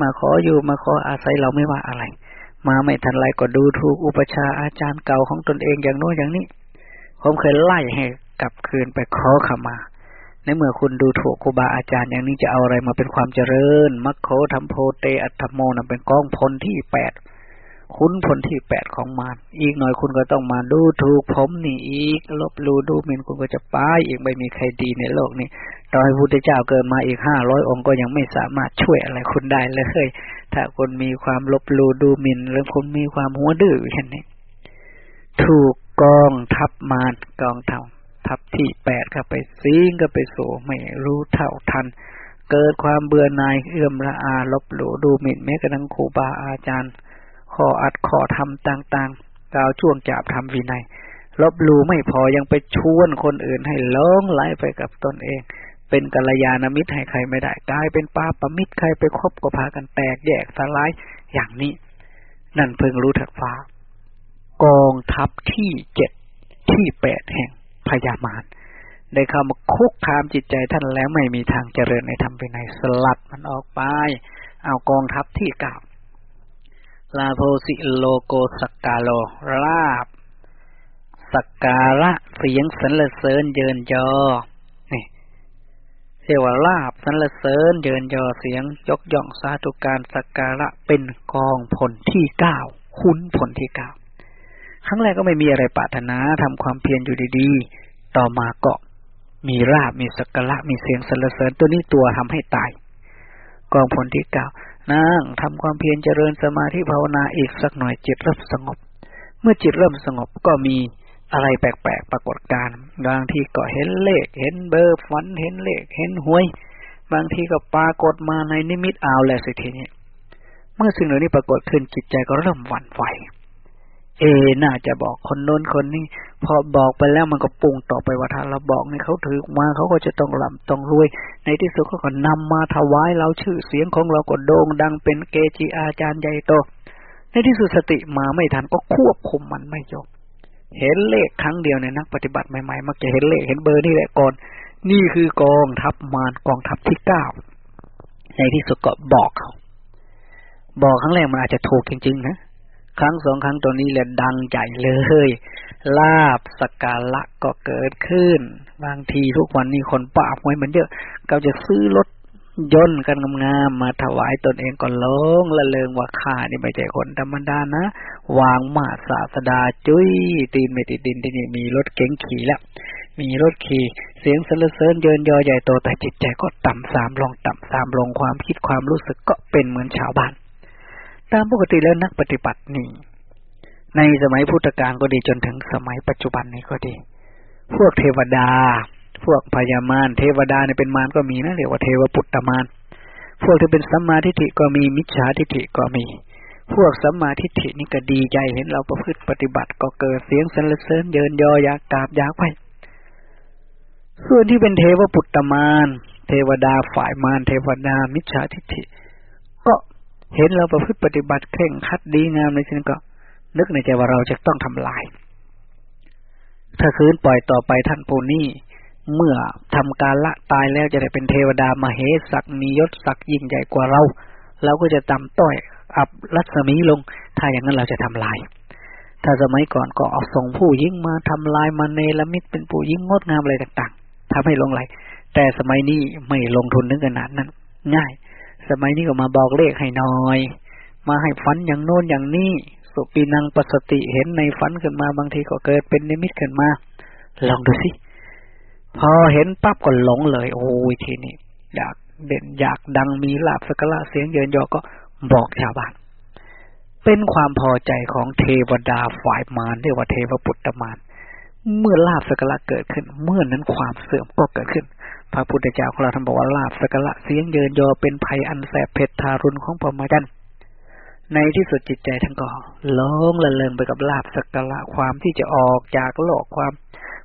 มาขออยู่มาขออาศัยเราไม่ว่าอะไร มาไม่ทันไรก็ดูถูกอุปชาอาจารย์เก่าของตนเองอย่างโน้นอย่างนี้ ผมเคยไล่ให้กลับคืนไปขอขมา ในเมื่อคุณดูถูกครูบาอาจารย์อย่างนี้จะเอาอะไรมาเป็นความเจริญ มัคโคธรรมโพเตอัตโมนะเป็นกองพลที่แปดคุณพลที่แปดของมารอีกหน่อยคุณก็ต้องมาดูถูกผมนี่อีก ลบลูดูหมินคุณก็จะป้ายอีกไม่มีใครดีในโลกนี้ต่อให้พุทธเจ้าเกิดมาอีกห้าร้อยองค์ก็ยังไม่สามารถช่วยอะไรคุณได้เลย ถ้าคุณมีความลบลูดูหมินหรือคุณมีความหัวดื้อแค่นี้ถูกกองทับมารกองเท่า ทับที่แปดก็ไปซิงก็ไปโสไม่รู้เท่าทัน เกิดความเบื่อหน่ายเอื้อมละอาลบหลู่ดูหมิ่นแม้กระทั่งครูบาอาจารย์ขออัดขอทำต่างๆกล่าวช่วงจับทำวินัย ลบหลู่ไม่พอยังไปชวนคนอื่นให้ล้องไหลไปกับตนเอง เป็นกัลยาณมิตรให้ใครไม่ได้กลายเป็นป้าประมิตรใครไปคบก็พากันแตกแยกสลายอย่างนี้ นั่นเพิ่งรู้ถักฟ้ากองทัพที่เจ็ดที่แปดแห่ง พยามารได้เข้ามาคุกคามจิตใจท่านแล้วไม่มีทางเจริญในธรรมไปในสลัดมันออกไป เอากองทัพที่เก่าลาโพสิโลโกสกกาโลราบสสักการะเสียงสรรเสริญเยินยอนี่เรียกว่าลาบสรรเสริญเยินยอเสียงยกย่องสาธุการสกการะเป็นกองผลที่เก้าคุณผลที่เก้า ครั้งแรกก็ไม่มีอะไรปรารถนาทำความเพียรอยู่ดีๆ ต่อมาก็มีราบมีสักการะมีเสียงสรรเสริญตัวนี้ตัวทำให้ตาย กองผลที่เก้านั่งทำความเพียรเจริญสมาธิภาวนาอีกสักหน่อยจิตเริ่มสงบ เมื่อจิตเริ่มสงบก็มีอะไรแปลกๆปรากฏการบางทีก็เห็นเลข เห็นเบอร์ฝันเห็นเลข เห็นหวย บางทีก็ปรากฏมาในนิมิตเอาแล้วสิทีนี้เมื่อสิ่งเหล่านี้ปรากฏขึ้นจิตใจก็เริ่มหวั่นไหว เอ น่าจะบอกคนโน้นคนนี้ พอบอกไปแล้วมันก็ปุ่งต่อไปว่าถ้าเราบอกนี่เขาถือมาเขาก็จะต้องหลำต้องรวย ในที่สุดเขาก็นำมาถวายเราชื่อเสียงของเราก็โด่งดังเป็นเกจิอาจารย์ใหญ่โต ในที่สุดสติมาไม่ทันก็ควบคุมมันไม่ยกเห็นเลขครั้งเดียวในนักปฏิบัติใหม่ๆมักจะเห็นเลขเห็นเบอร์นี่แหละก่อน นี่คือกองทัพมารกองทัพที่เก้าในที่สุดก็บอกเขาบอกครั้งแรกมันอาจจะถูกจริงๆนะ ครั้งสองครั้งตัวนี้แหละดังใหญ่เลย ลาบสกาละก็เกิดขึ้น บางทีทุกวันนี้คนป่าหวยมันเยอะเขาจะซื้อรถยนต์กันงามๆมาถวายตนเองก็ลงละเลงว่าข้านี่ไม่ใช่คนธรรมดานะ วางมาศาสดาจุ้ยตีนไม่ติดดินที่นี่มีรถเก๋งขี่แล้วมีรถขี่เสียงสรรเสริญเยินยอใหญ่โตแต่จิตใจก็ต่ำสามลงต่ำสามลงความคิดความรู้สึกก็เป็นเหมือนชาวบ้านามปกติแล้วนักปฏิบัตินี่ในสมัยพุทธกาลก็ดีจนถึงสมัยปัจจุบันนี้ก็ดี พวกเทวดา พวกพญามารเทวดาเนี่ยเป็นมารก็มีนะเรียกว่าเทวปุตตมารพวกที่เป็นสัมมาทิฏฐิก็มีมิจฉาทิฏฐิก็มี พวกสัมมาทิฏฐินี่ก็ดีใจเห็นเราประพฤติปฏิบัติก็เกิดเสียงสรรเสริญเยินยออยากกราบอยากไปส่วนที่เป็นเทวปุตตมารเทวดาฝ่ายมารเทวดามิจฉาทิฏฐิ เห็นเราประพฤติปฏิบัติเคร่งคัดดีงามในสิ่งก็ นึกในใจว่าเราจะต้องทำลาย ถ้าคืนปล่อยต่อไปท่านผู้นี้เมื่อทำการละตายแล้วจะได้เป็นเทวดามาเหสักมียศศักยิ่งใหญ่กว่าเรา เราก็จะต่ำต้อยอับรัศมีลง ถ้าอย่างนั้นเราจะทำลาย ถ้าสมัยก่อนก็เอาส่งผู้ยิ่งมาทำลายมาเนลมิตเป็นผู้ยิ่งงดงามอะไรต่าง ๆทำให้ลงไหลแต่สมัยนี้ไม่ลงทุนนึกขนาดนั้น ง่าย สมัยนี้ก็มาบอกเลขให้หน่อย มาให้ฝันอย่างโน้นอย่างนี้ สุปีนังปสติเห็นในฝันขึ้นมาบางทีก็เกิดเป็นนิมิตขึ้นมา ลองดูสิ พอเห็นปั๊บก็หลงเลย โอ้ยทีนี้อยากเด่นอยากดังมีลาบสกละเสียงเยินยอก็บอกชาวบ้าน เป็นความพอใจของเทวดาฝ่ายมารเรียกว่าเทวปุตตมารเมื่อลาบสกละเกิดขึ้น เมื่อนั้นความเสื่อมก็เกิดขึ้น พระพุทธเจ้าของเราท่านบอกว่าลาบสกละเสียงเยินยอเป็นภัยอันแสบเผ็ดทารุณของพมาจันในที่สุดจิตใจทั้งก็ล้องละเลงไปกับลาบสกละความที่จะออกจากโลกความ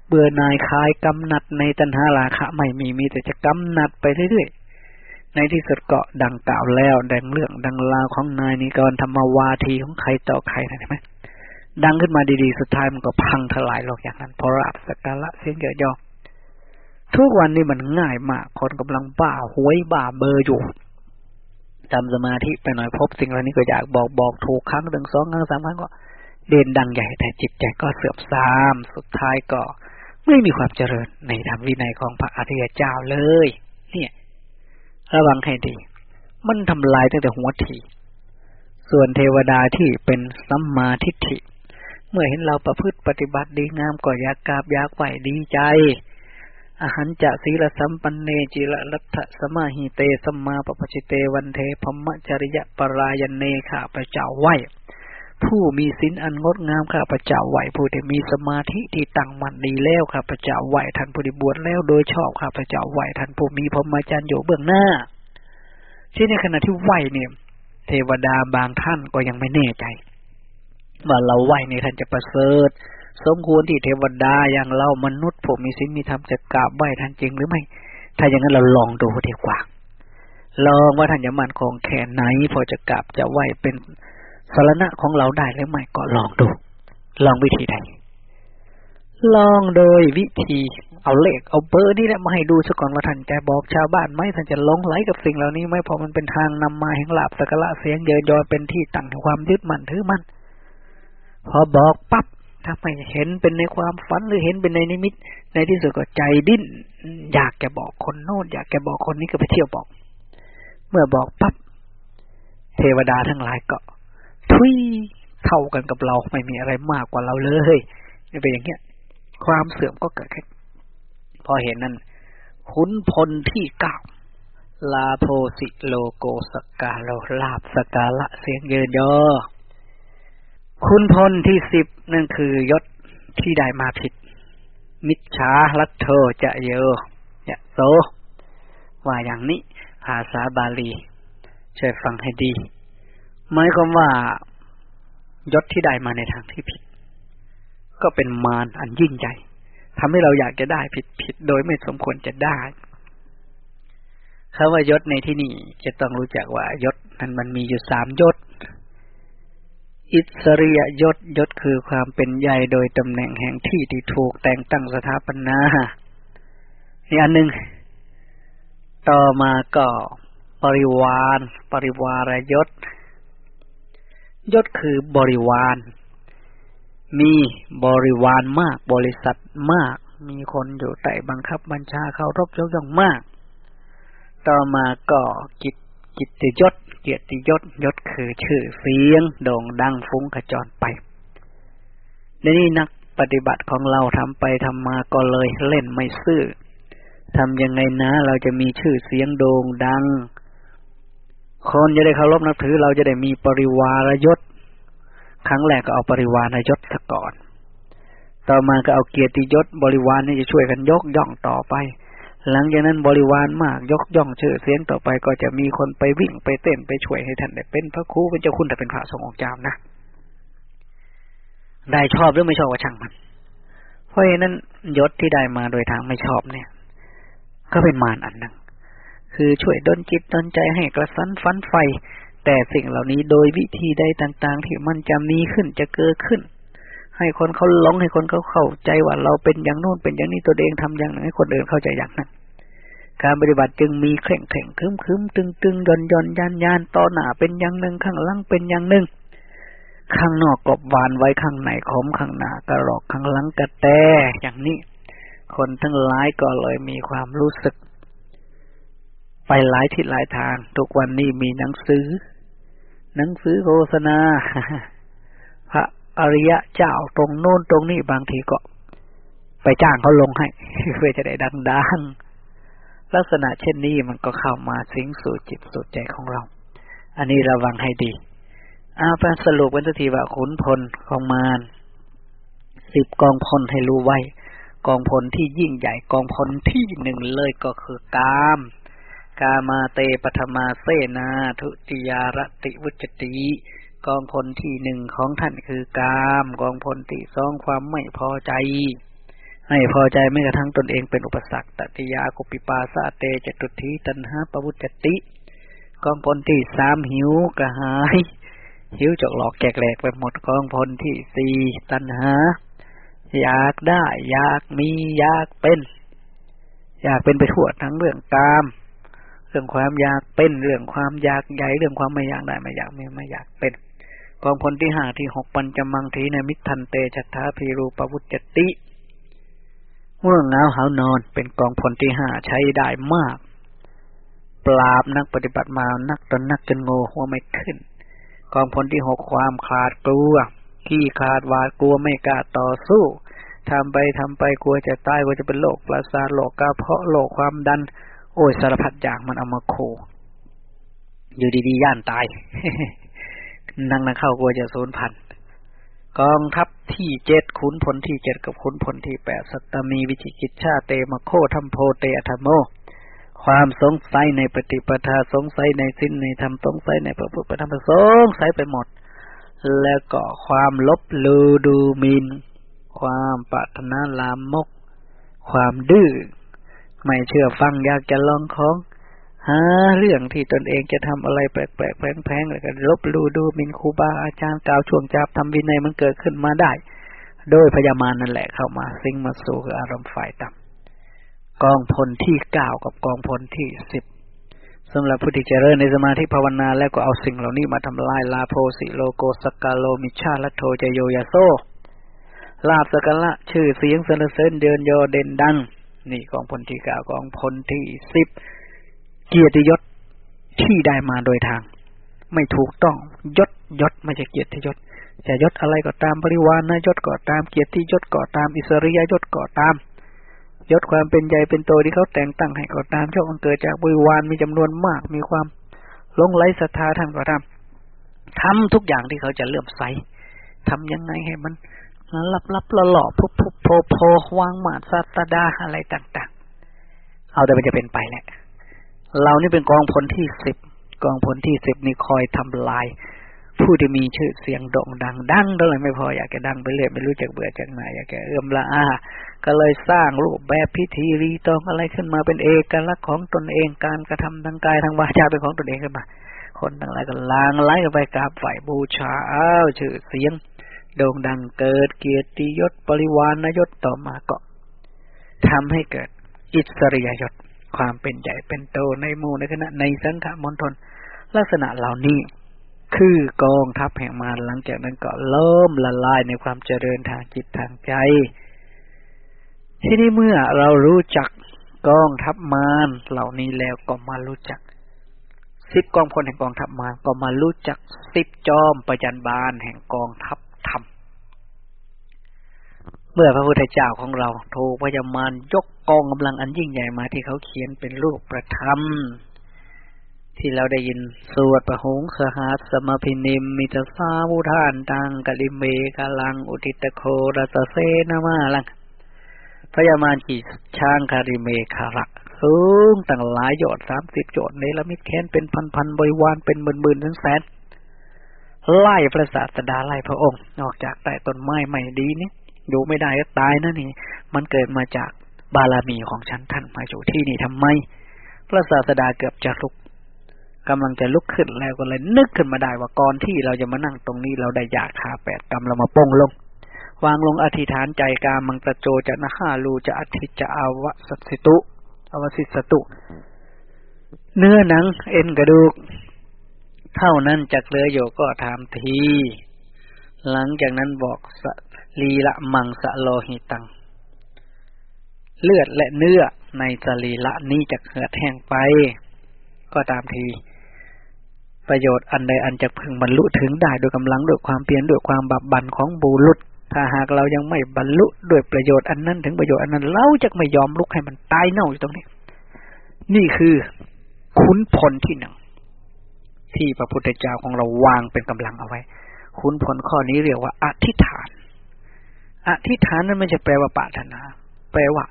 เบื่อหน่ายคลายกำหนัดในตัณหาราคะไม่มีมีแต่จะกำหนัดไปเรื่อยๆในที่สุดเก็ดังกล่าวแล้วดังเรื่องดังลาของนายนิกรธรรมวาทีของใครต่อใครนะใช่ไหมดังขึ้นมาดีๆ สุดท้ายมันก็พังทลายโลกอย่างนั้นเพราะลาบสกละเสียงเยินยอ ทุกวันนี้มันง่ายมาก คนกำลังบ้าหวยบ้าเบอร์อยู่ทำสมาธิไปหน่อยพบสิ่งเหล่านี้ก็อยากบอกบอกถูกครั้งหนึ่งสองครั้งสามครั้งก็เด่นดังใหญ่แต่จิตใจก็เสื่อมทรามสุดท้ายก็ไม่มีความเจริญในธรรมวินัยของพระอริยเจ้าเลย เนี่ย ระวังให้ดี มันทำลายตั้งแต่หัวทีส่วนเทวดาที่เป็นสัมมาทิฏฐิ เมื่อเห็นเราประพฤติปฏิบัติดีงามก็อยากกราบอยากไหวดีใจ อหันจะศีลสัมปันเนจิระลัทธสมาหิเตสัมมาปปชิเตวันเทพมจริยปรายเนข้าพระเจ้าไหวผู้มีศีลอันงดงามข้าพระเจ้าไหวผู้ที่มีสมาธิที่ตั้งมั่นดีแล้วข้าพระเจ้าไหวท่านผู้ที่บวชแล้วโดยชอบข้าพระเจ้าไหวท่านผู้มีพรหมจรรย์อยู่เบื้องหน้า ที่ในขณะที่ไหวเนี่ย เทวดาบางท่านก็ยังไม่แน่ใจว่าเราไหวเนี่ยท่านจะประเสริฐ สมควรที่เทวดาอย่างเรามนุษย์ผมมีศีลมีธรรมจะกราบไหว้ท่านจริงหรือไม่ ถ้าอย่างนั้นเราลองดูดีกว่า ลองว่าท่านจะมันคงแค่ไหน พอจะกราบจะไหว้เป็นสารณะของเราได้หรือไม่ก็ลองดู ลองวิธีใด ลองโดยวิธีเอาเลขเอาเบอร์นี่แหละมาให้ดูซะก่อนว่าท่านจะบอกชาวบ้านไหมท่านจะลงไหลกับสิ่งเหล่านี้ไหมพอมันเป็นทางนำมาแห่งลาบสักละเสียงเยินยอเป็นที่ตั้งแห่งความยึดมั่นถือมั่นพอบอกปั๊บ ถ้าไม่เห็นเป็นในความฝันหรือเห็นเป็นในนิมิต ในที่สุดก็ใจดิ้น อยากแกบอกคนโน้นอยากแกบอกคนนี้ก็ไปเที่ยวบอก เมื่อบอกปั๊บเทวดาทั้งหลายก็ทุยเท่ากันกับเราไม่มีอะไรมากกว่าเราเลยเป็นอย่างเงี้ย ความเสื่อมก็เกิดขึ้นพอเห็นนั้นขุนพลที่เก้าลาโพสิโลโกสกาโลลาบสกาละเสียงเยินยอ คุณพลที่สิบนั่นคือยศที่ได้มาผิด มิจฉาลัทโทจะเยอยะโซว่าอย่างนี้ภาษาบาลีช่วยฟังให้ดีหมายความว่ายศที่ได้มาในทางที่ผิด ก็เป็นมารอันยิ่งใหญ่ทำให้เราอยากจะได้ผิดผิดโดยไม่สมควรจะได้คำว่ายศในที่นี้จะต้องรู้จักว่ายศนั้นมันมีอยู่สามยศ อิสริยยศยศคือความเป็นใหญ่โดยตำแหน่งแห่งที่ที่ถูกแต่งตั้งสถาปนาอีกอันหนึ่ง ต่อมาก็ปริวารปริวารยศ ยศคือบริวาร มีบริวารมาก บริษัทมาก มีคนอยู่แต่บังคับบัญชาเขารบยกย่องมาก ต่อมาก็กิจกิตยศ เกียรติยศยศคือชื่อเสียงโด่งดังฟุ้งกระจรไปในนี้นักปฏิบัติของเราทำไปทำมาก็เลยเล่นไม่ซื่อทำยังไงนะ เราจะมีชื่อเสียงโด่งดัง คนจะได้เคารพนับถือ เราจะได้มีปริวารยศ ครั้งแรกก็เอาปริวารยศซะก่อน ต่อมาก็เอาเกียรติยศบริวารนี่จะช่วยกันยกย่องต่อไป หลังจากนั้นบริวารมากยกย่องชื่อเสียงต่อไปก็จะมีคนไปวิ่งไปเต้นไปช่วยให้ท่านได้เป็นพระครูเป็นเจ้าคุณแต่เป็นพระสงฆ์องค์เจ้านะได้ชอบหรือไม่ชอบก็ช่างมัน เพราะฉะนั้นยศที่ได้มาโดยทางไม่ชอบเนี่ย ก็เป็นมารอันหนึ่งคือช่วยดนจิตดนใจให้กระสันฟันไฟ แต่สิ่งเหล่านี้โดยวิธีใดต่างๆ ที่มันจะมีขึ้นจะเกิดขึ้น ให้คนเขาหลงให้คนเขาเข้าใจว่าเราเป็นอย่างโน้นเป็นอย่างนี้ตัวเองทำอย่างนั้นให้คนอื่นเข้าใจอย่างนั้นการปฏิบัติจึงมีแข่งแข่งคึมคึมตึงตึงย่อนย่อนยานยานต่อหน้าเป็นอย่างหนึ่งข้างหลังเป็นอย่างหนึ่ง ข้างนอกกบหวานไว้ข้างในขมข้างหน้ากระรอกข้างหลังกระแตอย่างนี้ คนทั้งหลายก็เลยมีความรู้สึก ไปหลายทิศหลายทาง ทุกวันนี้มีหนังสือ หนังสือโฆษณาพระ อริยะเจ้าตรงโน้นตรงนี้บางทีก็ ไปจ้างเขาลงให้เพื่อจะได้ดังๆ ลักษณะเช่นนี้มันก็เข้ามาสิงสู่จิตสู่ใจของเรา อันนี้ระวังให้ดีอาไปสรุปกันทีว่าขุนพลของมารสิบกองพลให้รู้ไว้ กองพลที่ยิ่งใหญ่กองพลที่หนึ่งเลยก็คือกาม กามาเตปธมาเสนา ทุติยารติวุจติ กองพลที่หนึ่งของท่านคือกาม กองพลที่สองความไม่พอใจ ไม่พอใจไม่กระทั่งตนเองเป็นอุปสรรคตติยากุปิปาสาเตจตุทีตันหาปวุจติ กองพลที่สามหิวกระหาย หิวจกหลอกแกกแหลกไปหมดกองพลที่สี่ตันหา อยากได้อยากมีอยากเป็น อยากเป็นไปทั่วทั้งเรื่องกามเรื่องความอยากเป็นเรื่องความอยากใหญ่เรื่องความไม่อยากได้ไม่อยากมีไม่อยากเป็น กองพลที่ห้าที่หกปัญจมังทีในมิทันเตชัตถาพีรูปวุจติเมื่อเงาหานอนเป็นกองพลที่ห้าใช้ได้มาก ปราบนักปฏิบัติมานักตนนักจนโง่หัวไม่ขึ้น กองพลที่หกความขาดกลัว ขี้ขาดวาดกลัวไม่กล้าต่อสู้ทำไปทำไปกลัวจะตายกลัวจะเป็นโรคประสาทโรคกระเพาะโรคความดัน โอ้ยสารพัดอย่างมันเอามาโคอยู่ดีๆย่านตาย นั่งนั่งเข้ากลัวจะสูญพันธุ์กองทัพที่เจ็ดขุนพลที่เจ็ดกับขุนพลที่แปดสัตมีวิจิกิจชาเตมโคทัมโพเตอธรรมโม ความสงสัยในปฏิปทาสงสัยในสิ้นในธรรมสงสัยในพระพุทธธรรมสงสัยไปหมด แล้วก็ความลบลูดูมิน ความปรารถนาลามก ความดื้อไม่เชื่อฟังอยากจะลองของ หาเรื่องที่ตนเองจะทำอะไรแปลกๆแผลงๆแล้วก็ลบหลู่ดูหมิ่นครูบาอาจารย์กล่าวจ้วงจาบธรรมวินัยมันเกิดขึ้นมาได้ โดยพญามารนั่นแหละเข้ามาสิงมาสู่คืออารมณ์ฝ่ายต่ำกองพลที่เก้ากับกองพลที่สิบสำหรับผู้ที่เจริญในสมาธิภาวนาแล้วก็เอาสิ่งเหล่านี้มาทำลายลาโภ สิโลโก สักกาโร มิจฉา ลัทโธ จะ โยยะโสลาบสกละชื่อเสียงสรรเสริญเดินโยเด่นดัง นี่กองพลที่เก้ากองพลที่สิบ เกียรติยศที่ได้มาโดยทาง ไม่ถูกต้องยศยศไม่ใช่เกียรติยศจะยศอะไรก็ตามบริวารนะยศก็ตามเกียรติยศก็ตามอิสริยยศก็ตาม ยศความเป็นใหญ่เป็นโตที่เขาแต่งตั้งให้ก็ตามเจ้าเกิดจากบริวารมีจำนวนมาก มีความลงไหลศรัทธาท่านก็ตามทำทุกอย่างที่เขาจะเลื่อมใสทำยังไงให้มันลับลับละหล่อพุบพุบโพโพวางหมาสัตดาอะไรต่าง ๆ เอาแต่มันจะเป็นไปแหละ เรานี่เป็นกองพลที่สิบกองพลที่สิบนี่คอยทำลาย ผู้ที่มีชื่อเสียงโด่งดัง ดังเท่าไรไม่พออยากจะดังไปเรื่อยไม่รู้จักเบื่อจากไหนอยากจะเอื้อมละอาก็เลยสร้างรูปแบบพิธีรีตองอะไรขึ้นมาเป็นเอกลักษณ์ของตนเองการกระทำทางกายทางวาจาเป็นของตนเองขึ้นมาคนทั้งหลายก็ลางไล่ไปกราบไหวบูชาอ้าวชื่อเสียงโด่งดังเกิดเกียรติยศปริวานยศต่อมาก็ทำให้เกิดอิสริยยศ ความเป็นใหญ่เป็นโตในหมู่ในคณะในสังฆมณฑลลักษณะเหล่านี้ คือกองทัพแห่งมารหลังจากนั้นก็เริ่มละลายในความเจริญทางจิตทางใจที่นี้เมื่อเรารู้จักกองทัพมารเหล่านี้แล้วก็มารู้จักสิบกองพลแห่งกองทัพมารก็มารู้จักสิบจอมประจันบาลแห่งกองทัพธรรม เมื่อพระพุทธเจ้าของเราโทพยามารยกกองกำลังอันยิ่งใหญ่มาที่เขาเขียนเป็นรูปประธรรม ที่เราได้ยินสวดประหงสหัสสมพินิม มิตสาวุทานตังกลิเมกาลัง อุติตโครัสเซนามาลังพยามารขี่ช้างคาริเมคาระสูงตั้งหลายยอดสามสิบยอดในละมิดแค้นเป็นพันพันบริวารเป็นหมื่นหมื่นถึงแสนไล่พระศาสดาไล่พระองค์ ออกจากใต้ต้นไม้ไม่ดีนี่ อยู่ไม่ได้ก็ตายนะนี่ มันเกิดมาจากบารมีของฉันท่านมาอยู่ที่นี่ทำไม พระศาสดาเกือบจะลุกกำลังจะลุกขึ้นแล้วก็เลยนึกขึ้นมาได้ว่าก่อนที่เราจะมานั่งตรงนี้เราได้อยากคาแปดกรรมเรามาป้งลง วางลงอธิษฐานใจกามังตะโจจะนะห้าลูจะอธิจะอาวสัสิตุอวสิสตุ เนื้อหนัง เอ็นกระดูก เท่านั้นจักเหลืออยู่ก็ทำที หลังจากนั้นบอกส ลีละมังสะโลหิตัง เลือดและเนื้อในสลีละนี้จะเหือดแห้งไป ก็ตามที ประโยชน์อันใดอันจะพึงบรรลุถึงได้โดยกำลังด้วยความเพียรด้วยความบับบันของบุรุษ ถ้าหากเรายังไม่บรรลุด้วยประโยชน์อันนั้นถึงประโยชน์อันนั้น เราจะไม่ยอมลุกให้มันตายเน่าอยู่ตรงนี้ นี่คือขุนพลที่หนึ่งที่พระพุทธเจ้าของเราวางเป็นกำลังเอาไว้ขุนพลข้อนี้เรียกว่าอธิษฐาน อธิษฐานนั้นไม่ใช่แปลว่าปรารถนา แปลว่า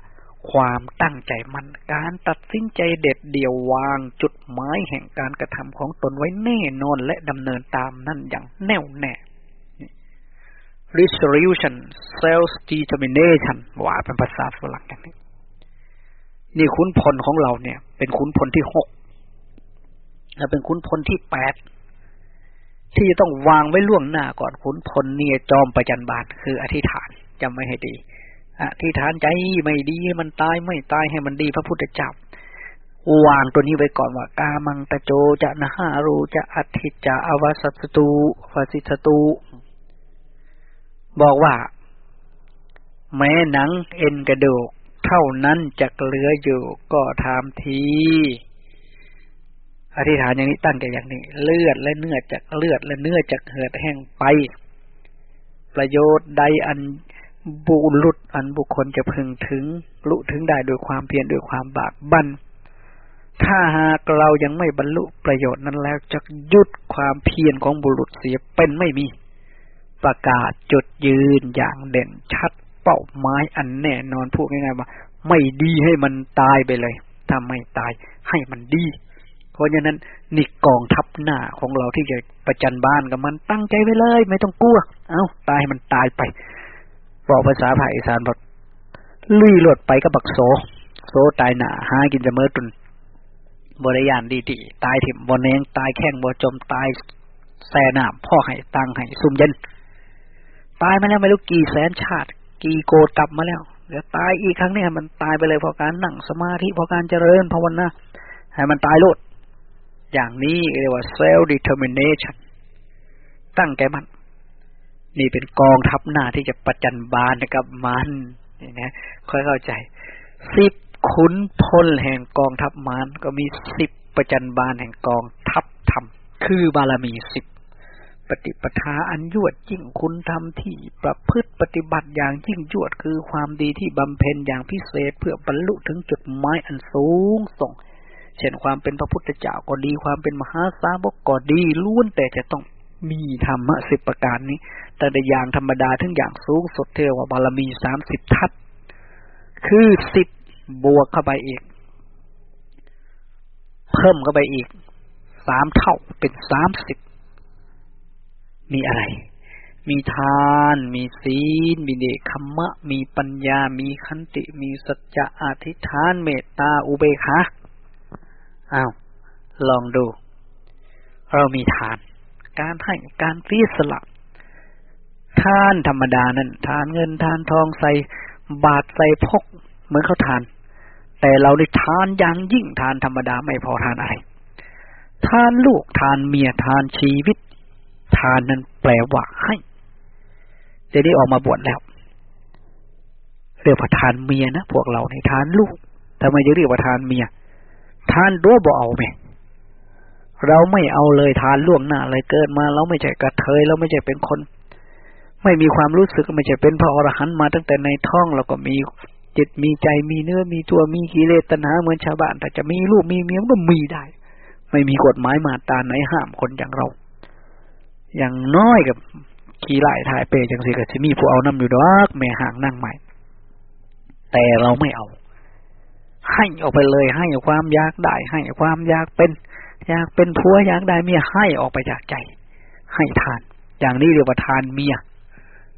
ความตั้งใจมันการตัดสินใจเด็ดเดี่ยววางจุดหมายแห่งการกระทำของตนไว้แน่นอนและดำเนินตามนั่นอย่างแน่วแน่ resolution self determination ว่าเป็นภาษาฝรั่งอย่างนี้ นี่ขุนพลของเราเนี่ย เป็นขุนพลที่หกและเป็นขุนพลที่แปด ที่จะต้องวางไว้ล่วงหน้าก่อนขุนพลเนี่ยจอมประจันบานคืออธิษฐานจำไว้ให้ดีอธิษฐานใจไม่ดีให้มันตายไม่ตายให้มันดีพระพุทธเจ้าวางตัวนี้ไว้ก่อนว่ากามังตะโจจะนะฮารูจะอธิจะอวสัตตูวสิตตู บอกว่า แม้หนังเอ็นกระดูก เท่านั้นจะเหลืออยู่ก็ทำที อธิษฐานอย่างนี้ตั้งใจอย่างนี้ เลือดและเนื้อจากเลือดและเนื้อจากเหือดแห้งไป ประโยชน์ใดอันบุรุษอันบุคคลจะพึงถึงลุถึงได้โดยความเพียรโดยความบากบัน่นถ้าหากเรายังไม่บรรลุประโยชน์นั้นแล้วจะยุดความเพียรของบุรุษเสียเป็นไม่มี ประกาศจุดยืนอย่างเด่นชัดเป้าหมายอันแน่นอนพูดง่ายๆว่า ไม่ดีให้มันตายไปเลย ถ้าไม่ตายให้มันดี ราะฉะนั้นนี่กองทัพหน้าของเราที่จะประจันบ้านกับมันตั้งใจไว้เลย ไม่ต้องกลัว เอา้าตายมันตายไปบอกภาษาภาคอีสานบอกลุยหลดไปกับบักโซ โซตายหนาหากินจะเมื่อตุนบริยานดีดีตายถิ่มบนเนงตายแข้งบจมตายแซ่น้ำพ่อให้ตังให้ซุ่มเย็น ตายมาแล้วไม่รู้กี่แสนชาติ กี่โกดกลับมาแล้วเดี๋ยวตายอีกครั้งเนี่ยมันตายไปเลยเพราะการนั่งสมาธิเพราะการเจริญภาวนาให้มันตายโลด อย่างนี้เรียกว่า self determination ตั้งใจมัน นี่เป็นกองทัพหน้าที่จะประจันบานกับมันนี่นะค่อยเข้าใจสิบขุนพลแห่งกองทัพมารก็มีสิบประจันบานแห่งกองทัพธรรม คือบารมีสิบปฏิปทาอันยวดยิ่งคุณธรรมที่ประพฤติปฏิบัติอย่างยิ่งยวดคือความดีที่บำเพ็ญอย่างพิเศษเพื่อบรรลุถึงจุดหมายอันสูงส่ง เช่นความเป็นพระพุทธเจ้าก็ดีความเป็นมหาสาวกก็ดีล้วนแต่จะต้องมีธรรมะสิบประการนี้ แต่ในอย่างธรรมดาทั้งอย่างสูงสุดเทวบารมีสามสิบทัศคือสิบบวกเข้าไปอีก เพิ่มเข้าไปอีกสามเท่าเป็นสามสิบมีอะไร มีทาน มีศีล มีเดคัมมะ มีปัญญา มีขันติ มีสัจจะอธิษฐาน เมตตา อุเบกขา อ้าวลองดู เรามีทาน การให้การเสียสละ ทานธรรมดานั่นทานเงินทานทองใส่บาทใส่พก เหมือนเขาทาน แต่เราได้ทานอย่างยิ่งทานธรรมดาไม่พอทานอะไร ทานลูกทานเมียทานชีวิต ทานนั้นแปลว่าให้จะได้ออกมาบวชแล้วเรียกว่าทานเมียนะพวกเราในทานลูกทำไมจะเรียกว่าทานเมีย ทานด้วบ่เอาไหมเราไม่เอาเลยทานล่วงหน้าเลยเกิดมา เราไม่ใช่กระเทยเราไม่ใช่เป็นคน ไม่มีความรู้สึกไม่ใช่เป็นพระอรหันต์มาตั้งแต่ในท้องเราก็มีจิตมีใจมีเนื้อมีตัวมีกิเลสตัณหาเหมือนชาวบ้านแต่จะมีลูกมีเมียก็มีได้ ไม่มีกฎหมายมาตาไหนห้ามคนอย่างเรา อย่างน้อยกับขี่ไล่ถ่ายเปจังสิกับชิมีผู้เอานำอยู่ดอกแม่ห่างนั่งใหม่ แต่เราไม่เอา ให้ออกไปเลย ให้ความอยากได้ให้ความอยากเป็น อยากเป็นผัวอยากได้เมียให้ออกไปจากใจ ให้ทาน อย่างนี้เรียกว่าทานเมีย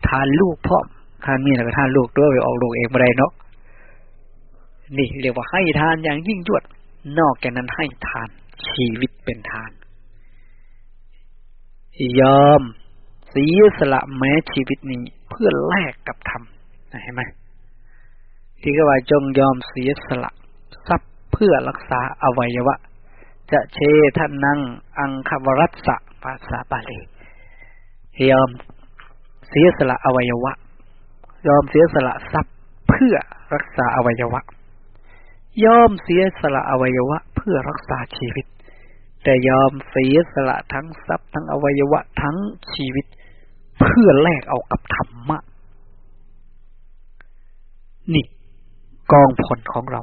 ทานลูกพ่อทานเมียแล้วก็ทานลูกด้วยไปออกลูกเองไม่ได้เนาะนี่เรียกว่าให้ทานอย่างยิ่งยวด นอกจากนั้นให้ทาน ชีวิตเป็นทาน ยอมเสียสละแม้ชีวิตนี้เพื่อแลกกับธรรมเห็นไหมที่ก็ว่าจงยอมเสียสละ เพื่อรักษาอวัยวะ จะเชท่านนั่งอังคาวรัสสะภาษาบาลียอมเสียสละอวัยวะ ยอมเสียสละทรัพย์เพื่อรักษาอวัยวะ ยอมเสียสละอวัยวะ เพื่อรักษาชีวิต แต่ยอมเสียสละทั้งทรัพย์ทั้งอวัยวะทั้งชีวิต เพื่อแลกเอากับธรรมะนี่กองผลของเรา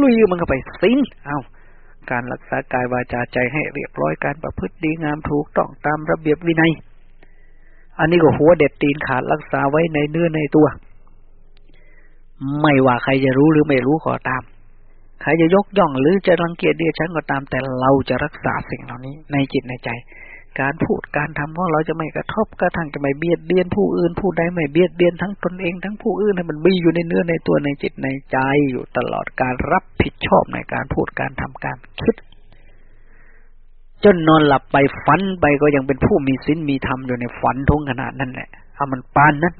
ลุยมันเข้าไปสิ้นเอาการรักษากายวาจาใจให้เรียบร้อยการประพฤติดีงามถูกต้องตามระเบียบวินัย อันนี้ก็หัวเด็ดตีนขาดรักษาไว้ในเนื้อในตัว ไม่ว่าใครจะรู้หรือไม่รู้ขอตาม ใครจะยกย่องหรือจะรังเกียจเดียฉันก็ตาม แต่เราจะรักษาสิ่งเหล่านี้ในจิตในใจ การพูดการทำของเราจะไม่กระทบกระทั่งจะไม่เบียดเบียนผู้อื่นผู้ใดไม่เบียดเบียนทั้งตนเองทั้งผู้อื่นให้มันบีอยู่ในเนื้อในตัวในจิตในใจอยู่ตลอดการรับผิดชอบในการพูดการทำการคิด จนนอนหลับไปฝันไปก็ยังเป็นผู้มีศีลมีธรรมอยู่ในฝันทงขนาดนั้นแหละเอามันปานนั้น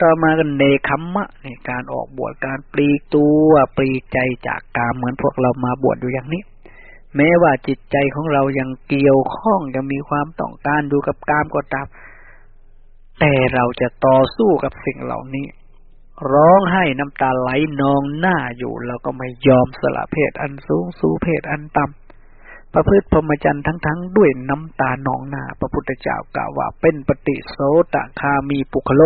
ต่อมากันเนคัมมะในการออกบวชการปลีตัวปลีใจจากกามเหมือนพวกเรามาบวชอยู่อย่างนี้ แม้ว่าจิตใจของเรายังเกี่ยวข้องยังมีความต้องการดูกับกามก็ตามแต่เราจะต่อสู้กับสิ่งเหล่านี้ ร้องไห้น้ำตาไหลนองหน้าอยู่เราก็ไม่ยอมสละเพศอันสูงสู่เพศอันต่ำประพฤติพรหมจรรย์ทั้งๆ ด้วยน้ำตานองหน้า พระพุทธเจ้ากล่าวว่าเป็นปฏิโสตคามีปุคโล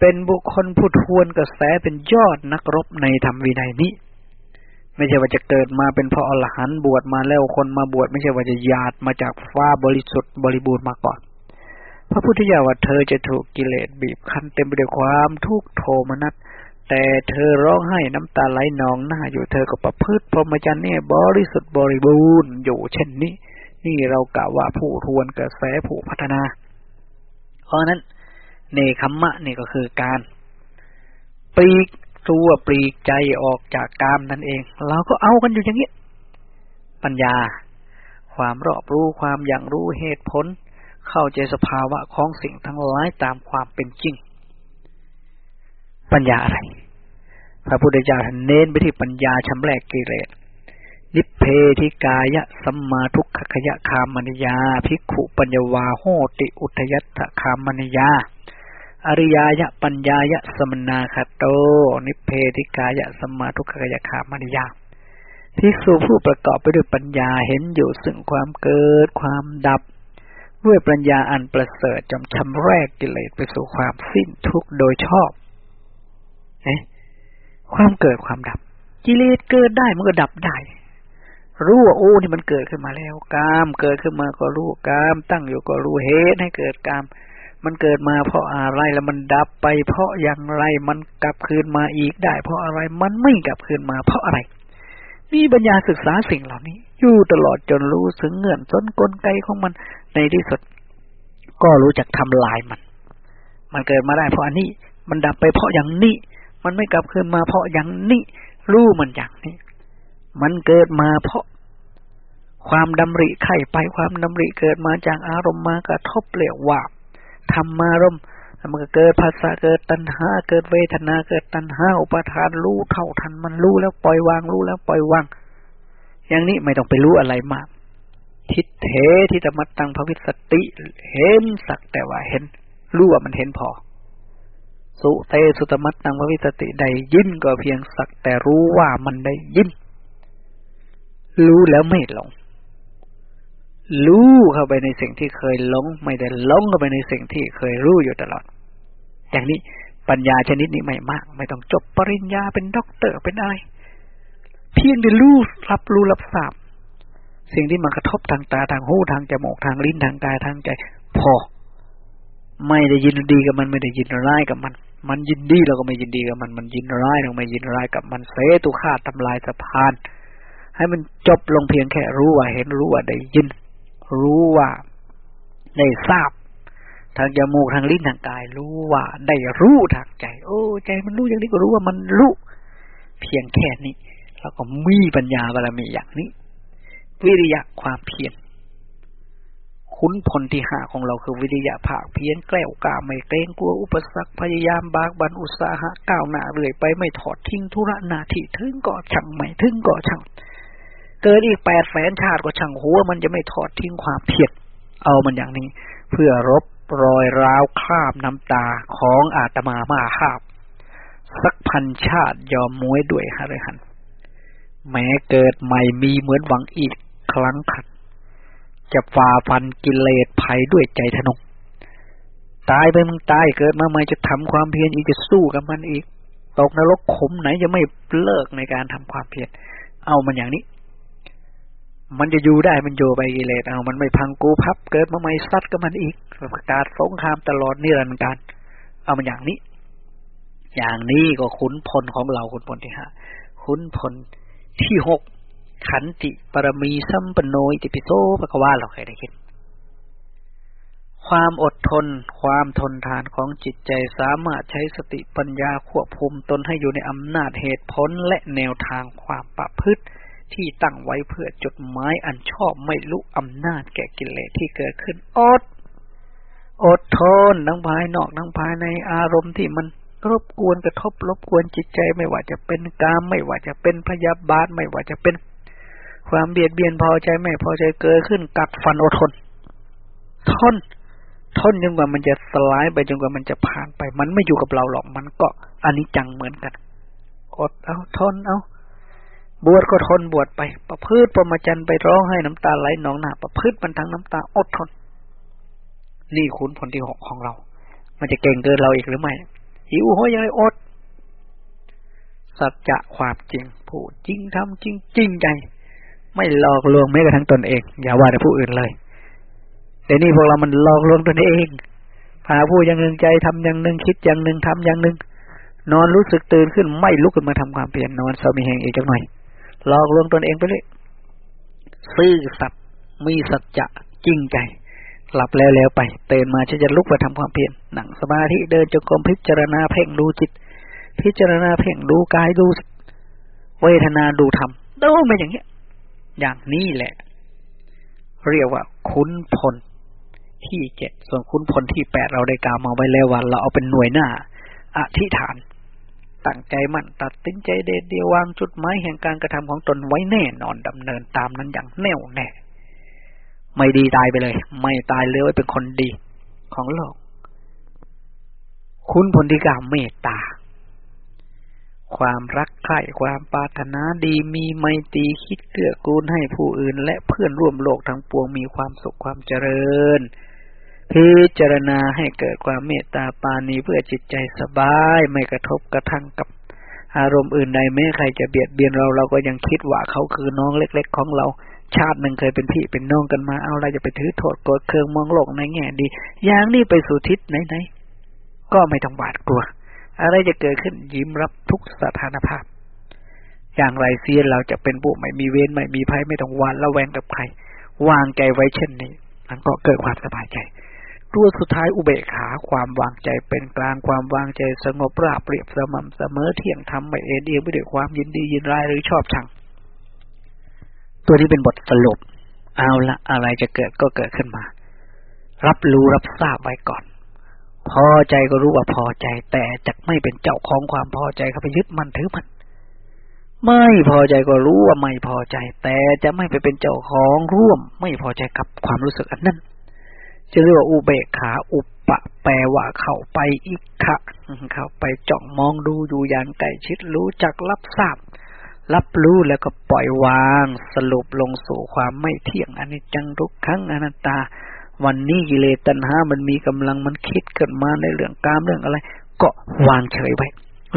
เป็นบุคคลผู้ทวนกระแสเป็นยอดนักรบในธรรมวินัยนี้ ไม่ใช่ว่าจะเกิดมาเป็นพระอรหันต์บวชมาแล้วคนมาบวชไม่ใช่ว่าจะหยาดมาจากฟ้าบริสุทธิ์บริบูรณ์มาก่อน พระพุทธเจ้าว่าเธอจะถูกกิเลสบีบคั้นเต็มไปด้วยความทุกข์โทมนัสแต่เธอร้องไห้น้ำตาไหลนองหน้าอยู่เธอก็ประพฤติพรหมจรรย์เนี่ยบริสุทธิ์บริบูรณ์อยู่เช่นนี้ นี่เรากล่าวว่าผู้ทวนกระแสผู้พัฒนา เพราะนั้นเนคัมมะนี่ก็คือการปีก ตัวปลีกใจออกจากกามนั่นเอง เราก็เอากันอยู่อย่างนี้ ปัญญา ความรอบรู้ความอย่างรู้เหตุผล เข้าใจสภาวะของสิ่งทั้งหลายตามความเป็นจริง ปัญญาอะไร พระพุทธเจ้าเน้นไปที่ปัญญาชำแรกกิเลสนิเพธิกายะสัมมาทุกขขยะคามนิยา ภิกขุปัญญวาโหติอุทยัตถคามนิยา อริยายะปัญญายะสมนาคโต นิเพธิกายะสมมาทุกขขยะคามนิยาภิกษุผู้ประกอบไปด้วยปัญญาเห็นอยู่ซึ่งความเกิดความดับ ด้วยปัญญาอันประเสริฐจำชำแรกกิเลสไปสู่ความสิ้นทุกโดยชอบเอ๊ะความเกิดความดับ กิเลสเกิดได้มันก็ดับได้รู้ว่าโอ้นี่มันเกิดขึ้นมาแล้วกาม เกิดขึ้นมาก็รู้กาม ตั้งอยู่ก็รู้เหตุให้เกิดกาม มันเกิดมาเพราะอะไรแล้วมันดับไป เพราะอย่างไรมันกลับคืนมาอีกได้ เพราะอะไรมันไม่กลับคืนมาเพราะอะไร มีปัญญาศึกษาสิ่งเหล่านี้ อยู่ตลอดจนรู้ถึงเงื่อนต้นกลไกของมันในที่สุด ก็รู้จักทำลายมัน มันเกิดมาได้เพราะอันนี้ มันดับไปเพราะอย่างนี้ มันไม่กลับคืนมาเพราะอย่างนี้รู้มันอย่างนี้ มันเกิดมาเพราะความดำริไข่ไปความดำริเกิดมาจากอารมณ์มากระทบเปลี่ยวว่า ธรรมารมมันก็เกิดภาษาเกิดตัณหา เกิดเวทนาเกิดตัณหาอุปทานรู้เท่าทันมันรู้แล้วปล่อยวางรู้แล้วปล่อยวาง อย่างนี้ไม่ต้องไปรู้อะไรมาก ทิฏเททิตมัตตังภวิสติ เห็นสักแต่ว่าเห็น รู้ว่ามันเห็นพอ สุเตสุตมัตตังภวิสสติ ได้ยินก็เพียงสักแต่รู้ว่ามันได้ยิน รู้แล้วไม่หลง รู้เข้าไปในสิ่งที่เคยหลง ไม่ได้หลงเข้าไปในสิ่งที่เคยรู้อยู่ตลอด อย่างนี้ปัญญาชนิดนี้ไม่มาก ไม่ต้องจบปริญญาเป็นด็อกเตอร์เป็นอะไร เพียงได้รู้รับรู้รับทราบ สิ่งที่มันกระทบทางตาทางหูทางจมูกทางลิ้นทางกายทางใจ พอ ไม่ได้ยินดีกับมันไม่ได้ยินร้ายกับมัน มันยินดีเราก็ไม่ยินดีกับมัน มันยินร้ายเราไม่ยินร้ายกับมันเสตุฆ่าทำลายสะพานให้มันจบลงเพียงแค่รู้ว่าเห็นรู้ว่าได้ยิน รู้ว่า ได้ทราบ ทางจมูกทางลิ้นทางกาย รู้ว่า ได้รู้ทางใจ โอ้ ใจมันรู้อย่างนี้ก็รู้ว่ามันรู้เพียงแค่นี้ แล้วก็มีปัญญาบารมีอย่างนี้ วิริยะความเพียรคุ้นพลที่หาของเราคือวิริยะภาคเพียรแกล้วกล้าไม่เกรงกลัวอุปสรรคพยายามบากบันอุตสาหะก้าวหน้าเรื่อยไปไม่ถอดทิ้งธุระนาทีถึงก่อช่างไม่ถึงก่อช่าง เกิดอีกแปดแสนชาติก็ช่างหัว มันจะไม่ถอดทิ้งความเพียรเอามันอย่างนี้ เพื่อรบรอยร้าวคราบน้ำตาของอาตมามาคาบ สักพันชาติยอมมวยด้วยฮะเลยหัน แม้เกิดใหม่มีเหมือนหวังอีกครั้งขัด จะฝ่าฟันกิเลสภัยด้วยใจทนงตายไปมึงตายเกิดมาใหม่จะทำความเพียรอีกจะสู้กับมันอีก ตกนรกขมไหนจะไม่เลิกในการทำความเพียรเอามันอย่างนี้ มันจะอยู่ได้มันโยไปกิเลสเอามันไม่พังกูพับ เกิดมาไม่ซัดกับมันอีกประกาศสงครามตลอดนิรันดร์การเอามันอย่างนี้ อย่างนี้ก็ขุนพลของเราขุนพลที่ห้าขุนพลที่หกขันติปรมีสัมปโนยติปิโสปะกว่าเราเคยได้คิดความอดทน ความทนทานของจิตใจสามารถใช้สติปัญญาควบคุมตนให้อยู่ในอำนาจเหตุผลและแนวทางความประพฤติ ที่ตั้งไว้เพื่อจดหมายอันชอบไม่ลุอำนาจแก่กิเลสที่เกิดขึ้นอด อดทนทั้งภายนอกทั้งภายในอารมณ์ที่มันรบกวนกระทบรบกวนจิตใจไม่ว่าจะเป็นกามไม่ว่าจะเป็นพยาบาทไม่ว่าจะเป็น ความเบียดเบียนพอใจไม่พอใจเกิดขึ้นกัดฟันอดทน ทน ทนจนกว่ามันจะสลายไปจนกว่ามันจะผ่านไป มันไม่อยู่กับเราหรอกมันก็อันนี้จังเหมือนกัน อดเอาทนเอา บวชก็ทนบวชไป ประพฤติประมาจันไปร้องให้น้ำตาไหลหนองหน้าประพฤติมันทั้งน้ำตาอดทน นี่คุณผลที่หกของเรา มันจะเก่งเกินเราอีกหรือไม่หิวโหยยังไงอด สัจจะความจริง พูดจริงทำจริงจริงใจ ไม่หลอกลวงแม้กระทั่งตนเอง อย่าว่าแต่ผู้อื่นเลยแต่นี่พวกเรามันหลอกลวงตนเองพาผู้อย่างหนึ่งใจทำอย่างหนึ่งคิดอย่างหนึ่งทำอย่างหนึ่งนอนรู้สึกตื่นขึ้นไม่ลุกขึ้นมาทำความเพียรนอนเศร้ามีแหงอีกจังหน่อย หลอกลวงตนเองไปเลยซื่อสัตย์มีสัจจะจริงใจ หลับแล้วแล้วไปเตือนมาฉันจะลุกไปทำความเพียรหนังสมาธิเดินจงกรมพิจารณาเพ่งดูจิต พิจารณาเพ่งดูกายดู เวทนาดูธรรมดูไปอย่างเงี้ย อย่างนี้แหละ เรียกว่า คุ้นพลที่เจ็ดส่วนคุ้นพลที่แปดเราได้กล่าวมาไว้แล้วว่าเราเอาเป็นหน่วยหน้า อธิษฐาน ตั้งใจมั่นตัดสินใจเด็ดเดียววางจุดหมายแห่งการกระทำของตนไว้แน่นอนดำเนินตามนั้นอย่างแน่วแน่ ไม่ดีตายไปเลย ไม่ตายเลยไว้เป็นคนดีของโลก คุณพลธิกาเมตตา ความรักใคร่ความปรารถนาดีมีไมตรีคิดเกื้อกูลให้ผู้อื่น และเพื่อนร่วมโลกทั้งปวงมีความสุขความเจริญ พิจารณาให้เกิดความเมตตาปานีเพื่อจิตใจสบายไม่กระทบกระทั่งกับอารมณ์อื่นใดแม้ใครจะเบียดเบียนเราเราก็ยังคิดว่าเขาคือน้องเล็ก ๆ ของเรา ชาติหนึ่งเคยเป็นพี่เป็นน้องกันมาเอาอะไรจะไปถือโทษโกรธเคืองมองโลกในแง่ดีอย่างนี้ไปสู่ทิศไหนๆก็ไม่ต้องบาดกลัว อะไรจะเกิดขึ้นยิ้มรับทุกสถานภาพ อย่างไรเสียเราจะเป็นผู้ไม่มีเวรไม่มีภัยไม่ต้องหวาดระแวงกับใคร วางใจไว้เช่นนี้มันก็เกิดความสบายใจ ตัวสุดท้ายอุเบกขาความวางใจเป็นกลางความวางใจสงบราบเรียบสม่ำเสมอเที่ยงธรรมไม่เอ็นเอียงไม่ด้วยความยินดียินร้ายหรือชอบชัง ตัวนี้เป็นบทสรุป เอาละอะไรจะเกิดก็เกิดขึ้นมา รับรู้รับทราบไว้ก่อน พอใจก็รู้ว่าพอใจ แต่จะไม่เป็นเจ้าของความพอใจเข้าไปยึดมันถือมันไม่พอใจก็รู้ว่าไม่พอใจ แต่จะไม่ไปเป็นเจ้าของร่วม ไม่พอใจกับความรู้สึกอันนั้น จะเรียกว่าอุเบกขาอุปปะแปลว่าเข้าไปอิกะเข้าไปจ้องมองดูอยู่อย่างใกล้ชิดรู้จักรับทราบ รับรู้แล้วก็ปล่อยวาง สรุปลงสู่ความไม่เที่ยงอนิจจังทุกครั้งอนัตตา วันนี้กิเลสตัณหามันมีกำลังมันคิดเกิดมาในเรื่องกามเรื่องอะไร ก็วางเฉยไว้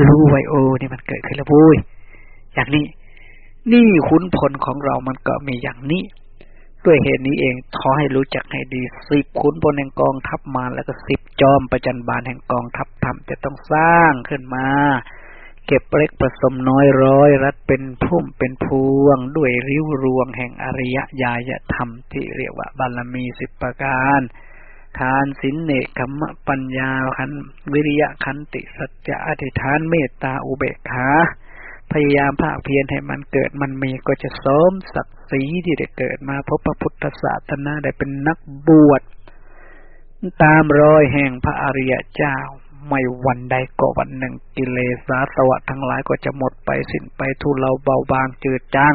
รู้ไว้โอ้นี่มันเกิดขึ้นแล้วบุ้ยอย่างนี้ นี่คุณผลของเรามันก็มีอย่างนี้ ด้วยเหตุนี้เองขอให้รู้จักให้ดีสิบขุนพลแห่งกองทัพมาแล้วก็สิบจอมประจันบานแห่งกองทัพธรรมจะต้องสร้างขึ้นมา เก็บเล็กผสมน้อยร้อย รัดเป็นพุ่มเป็นพวง ด้วยริ้วรวงแห่งอริยญาณธรรมที่เรียกว่าบารมีสิบประการทานสินเนกขมปัญญาขันวิริยะขันติสัจจะอธิษฐานเมตตาอุเบกขาพยายามภาคเพียรให้มันเกิดมันมีก็จะสมศักดิ์ รีที่ได้เกิดมาพบพระพุทธศาสนาได้เป็นนักบวชตามรอยแห่งพระอริยเจ้า ไม่วันใดก็วันหนึ่งกิเลสาสวะทั้งหลายก็จะหมดไปสิ้นไปทุเลาเบาบางจืดจาง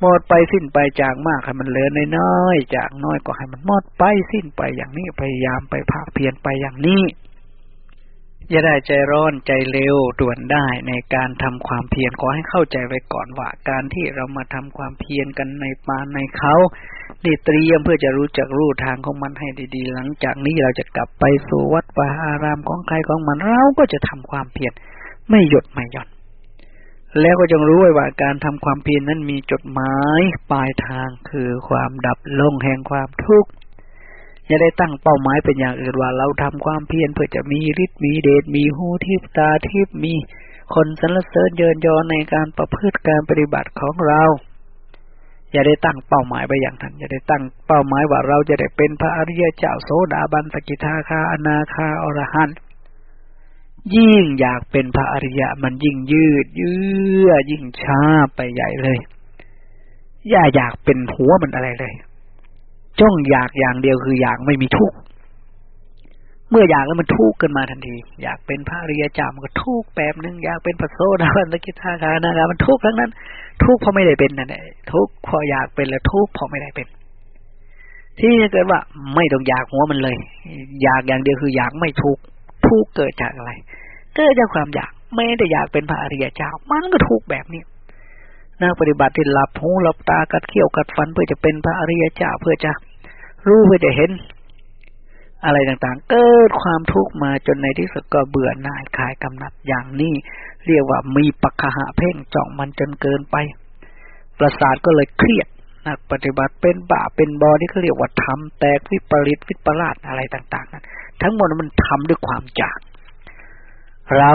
หมดไปสิ้นไปจากมากให้มันเหลือน้อยจากน้อยก็ให้มันหมดไปสิ้นไปอย่างนี้พยายามไปภาคเพียรไปอย่างนี้ อย่าได้ใจร้อนใจเร็วด่วนได้ในการทำความเพียรขอให้เข้าใจไว้ก่อนว่าการที่เรามาทำความเพียรกันในปานในเขาดีเตรียมเพื่อจะรู้จักรู้ทางของมันให้ดีๆ หลังจากนี้เราจะกลับไปสู่วัดวาอารามของใครของมันเราก็จะทำความเพียรไม่หยุดไม่หย่อนแล้วก็จงรู้ไว้ว่าการทำความเพียรนั้นมีจุดหมายปลายทางคือความดับลงแห่งความทุกข์ อย่าได้ตั้งเป้าหมายเป็นอย่างอื่นว่าเราทำความเพียรเพื่อจะมีฤทธิ์มีเดชมีหูทิพตาทิพมีคนสรรเสริญเยินยอในการประพฤติการปฏิบัติของเรา อย่าได้ตั้งเป้าหมายไปอย่างนั้น อย่าได้ตั้งเป้าหมายว่าเราจะได้เป็นพระอริยเจ้าโสดาบันสกิทาคาอนาคาอรหันต์ยิ่งอยากเป็นพระอริยะมันยิ่งยืดเยื้อยิ่งช้าไปใหญ่เลย อย่าอยากเป็นหัวมันอะไรเลย จ้องอยากอย่างเดียวคืออยากไม่มีทุกข์เมื่ออยากแล้วมันทุกข์ขึ้นมาทันที อยากเป็นพระริยจามันก็ทุกข์แบบนึงอยากเป็นพระโสดาบันตะกิทาคานาคามันทุกข์ทั้งนั้น ทุกข์เพราะไม่ได้เป็นนั่นแหละทุกข์เพราะอยากเป็นแล้วทุกข์เพราะไม่ได้เป็น ที่จะเกิดว่าไม่ต้องอยากหัวมันเลย อยากอย่างเดียวคืออยากไม่ทุกข์ทุกข์เกิดจากอะไรเกิดจากความอยากไม่ได้อยากเป็นพระอริยเจ้า มันก็ทุกข์แบบนี้นักปฏิบัติที่หลับหูหลับตากัดเขี้ยวกัดฟันเพื่อจะเป็นพระอริยเจ้าเพื่อจะ รู้เพื่อจะเห็น อะไรต่างๆ เกิดความทุกข์มาจนในที่สุดก็เบื่อหน่ายคลายกำหนัดอย่างนี้ เรียกว่ามีปักหะเพ่งจ้องมันจนเกินไป ประสาทก็เลยเครียดนักปฏิบัติเป็นบาเป็นบอที่เขาเรียกว่าทำแตกวิปริตวิปลาสอะไรต่าง ๆ นั้น ทั้งหมดมันทำด้วยความอยาก เรา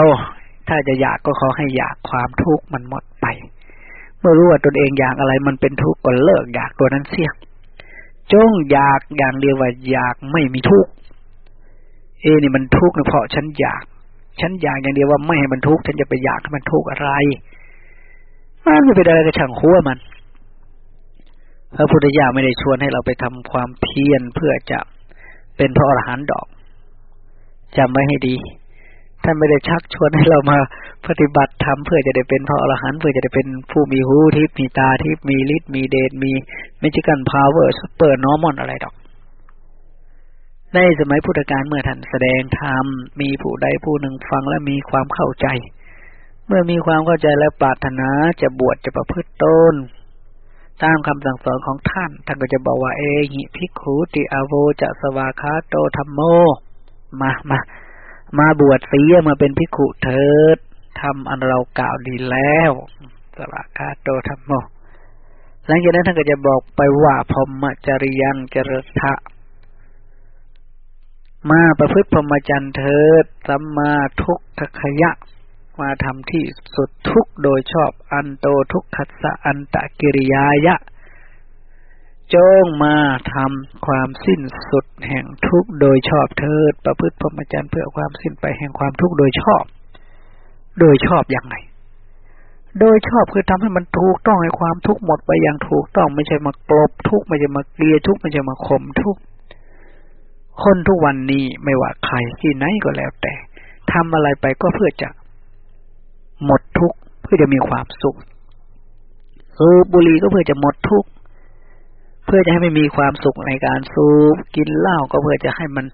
ถ้าจะอยากก็ขอให้อยากความทุกข์มันหมดไป เมื่อรู้ว่าตนเองอยากอะไรมันเป็นทุกข์ก็เลิกอยากตัวนั้นเสีย จงอยากอย่างเดียวว่าอยากไม่มีทุกข์เอนี่มันทุกข์นะเพราะฉันอยาก ฉันอยากอย่างเดียวว่าไม่ให้มันทุกข์ฉันจะไปอยากให้มันทุกข์อะไรมันไม่เป็นอะไรก็ช่างหัวมันพระพุทธเจ้าไม่ได้ชวนให้เราไปทำความเพียรเพื่อจะเป็นพระอรหันต์ดอกจำไว้ให้ดี ท่านไม่ได้ชักชวนให้เรามาปฏิบัติธรรมเพื่อจะได้เป็นพระอรหันต์เพื่อจะได้เป็นผู้มีหูทิพย์มีตาทิพย์มีฤทธิ์มีเดชมี magical power supernormal อะไรดอก ในสมัยพุทธกาลเมื่อท่านแสดงธรรมมีผู้ใดผู้หนึ่งฟังและมีความเข้าใจ เมื่อมีความเข้าใจและปรารถนาจะบวชจะประพฤติตนตามคำสั่งสอนของท่าน ท่านก็จะบอกว่าเอหิภิกขุติอาโวจะสวาคาโตธรรมโม มามา มาบวชเสียมาเป็นภิกขุเถิดทำอันเรากล่าวดีแล้วสวาคาโตธรรมโมหลังจากนั้นท่านก็จะบอกไปว่าพรหมจริยังจรทะมาประพฤติพรหมจรรย์เถิดสัมมาทุกขขยะ มาทำที่สุดทุกโดยชอบอันโตทุกขัสสะอันตะกิริยายะ จงมาทำความสิ้นสุดแห่งทุกโดยชอบเถิด ประพฤติพรหมจรรย์เพื่อความสิ้นไปแห่งความทุกข์โดยชอบ โดยชอบอย่างไรโดยชอบคือทำให้มันถูกต้องให้ความทุกข์หมดไปอย่างถูกต้องไม่ใช่มากลบทุกข์ไม่ใช่มาเกลียทุกข์ไม่ใช่มาข่มทุกข์คนทุกวันนี้ไม่ว่าใครที่ไหนก็แล้วแต่ทำอะไรไปก็เพื่อจะหมดทุกข์เพื่อจะมีความสุขสูบบุหรี่ก็เพื่อจะหมดทุกข์ เพื่อจะให้ไม่มีความสุขในการสูบกินเหล้าก็เพื่อจะให้มัน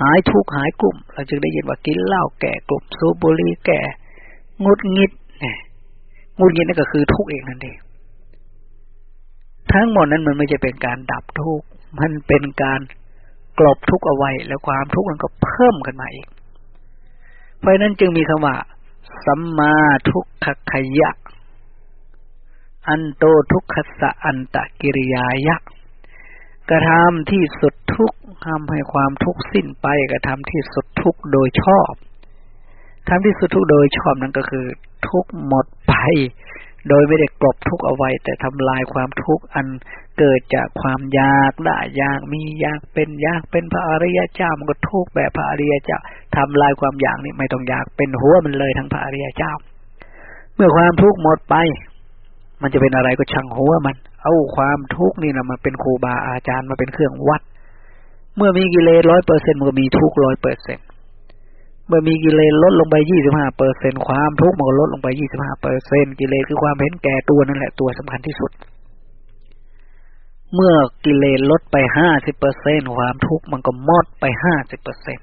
หายทุกข์หายกลุ่ม เราจึงได้ยินว่ากินเหล้าแก่กลุ่มสูบบุหรี่แก่งุดงิดเนี่ยงุดงิดนั่นก็คือทุกข์เองนั่นเองทั้งหมดนั้นมันไม่ใช่เป็นการดับทุกข์มันเป็นการกลบทุกข์เอาไว้ แล้วความทุกข์มันก็เพิ่มขึ้นมาอีก เพราะนั้นจึงมีคำว่าสัมมาทุกขขยะ อันโตทุกขสะอันตะกิริยายะกระทำที่สุดทุกทำให้ความทุกข์สิ้นไปกระทำที่สุดทุกโดยชอบทำที่สุดทุกโดยชอบนั่นก็คือ ทุกหมดไป โดยไม่ได้กลบทุกเอาไว้ แต่ทำลายความทุกข์อันเกิดจากความอยากได้อยากมีอยากเป็นอยากเป็นพระอริยเจ้ามันก็ทุกแบบพระอริยเจ้าทำลายความอยากนี่ไม่ต้องอยากเป็นหัวมันเลยทั้งพระอริยเจ้า เมื่อความทุกข์หมดไป มันจะเป็นอะไรก็ช่างหัวมัน เอาความทุกข์นี่นะมาเป็นครูบาอาจารย์มาเป็นเครื่องวัด เมื่อมีกิเลสร้อยเปอร์เซ็นมันก็มีทุกข์ร้อยเปอร์เซ็นเมื่อมีกิเลสลดลงไปยี่สิบห้าเปอร์เซ็นความทุกข์มันก็ลดลงไปยี่สิบห้าเปอร์เซ็นกิเลสคือความเห็นแก่ตัวนั่นแหละตัวสำคัญที่สุด เมื่อกิเลสลดไปห้าสิบเปอร์เซ็นความทุกข์มันก็หมดไปห้าสิบเปอร์เซ็นต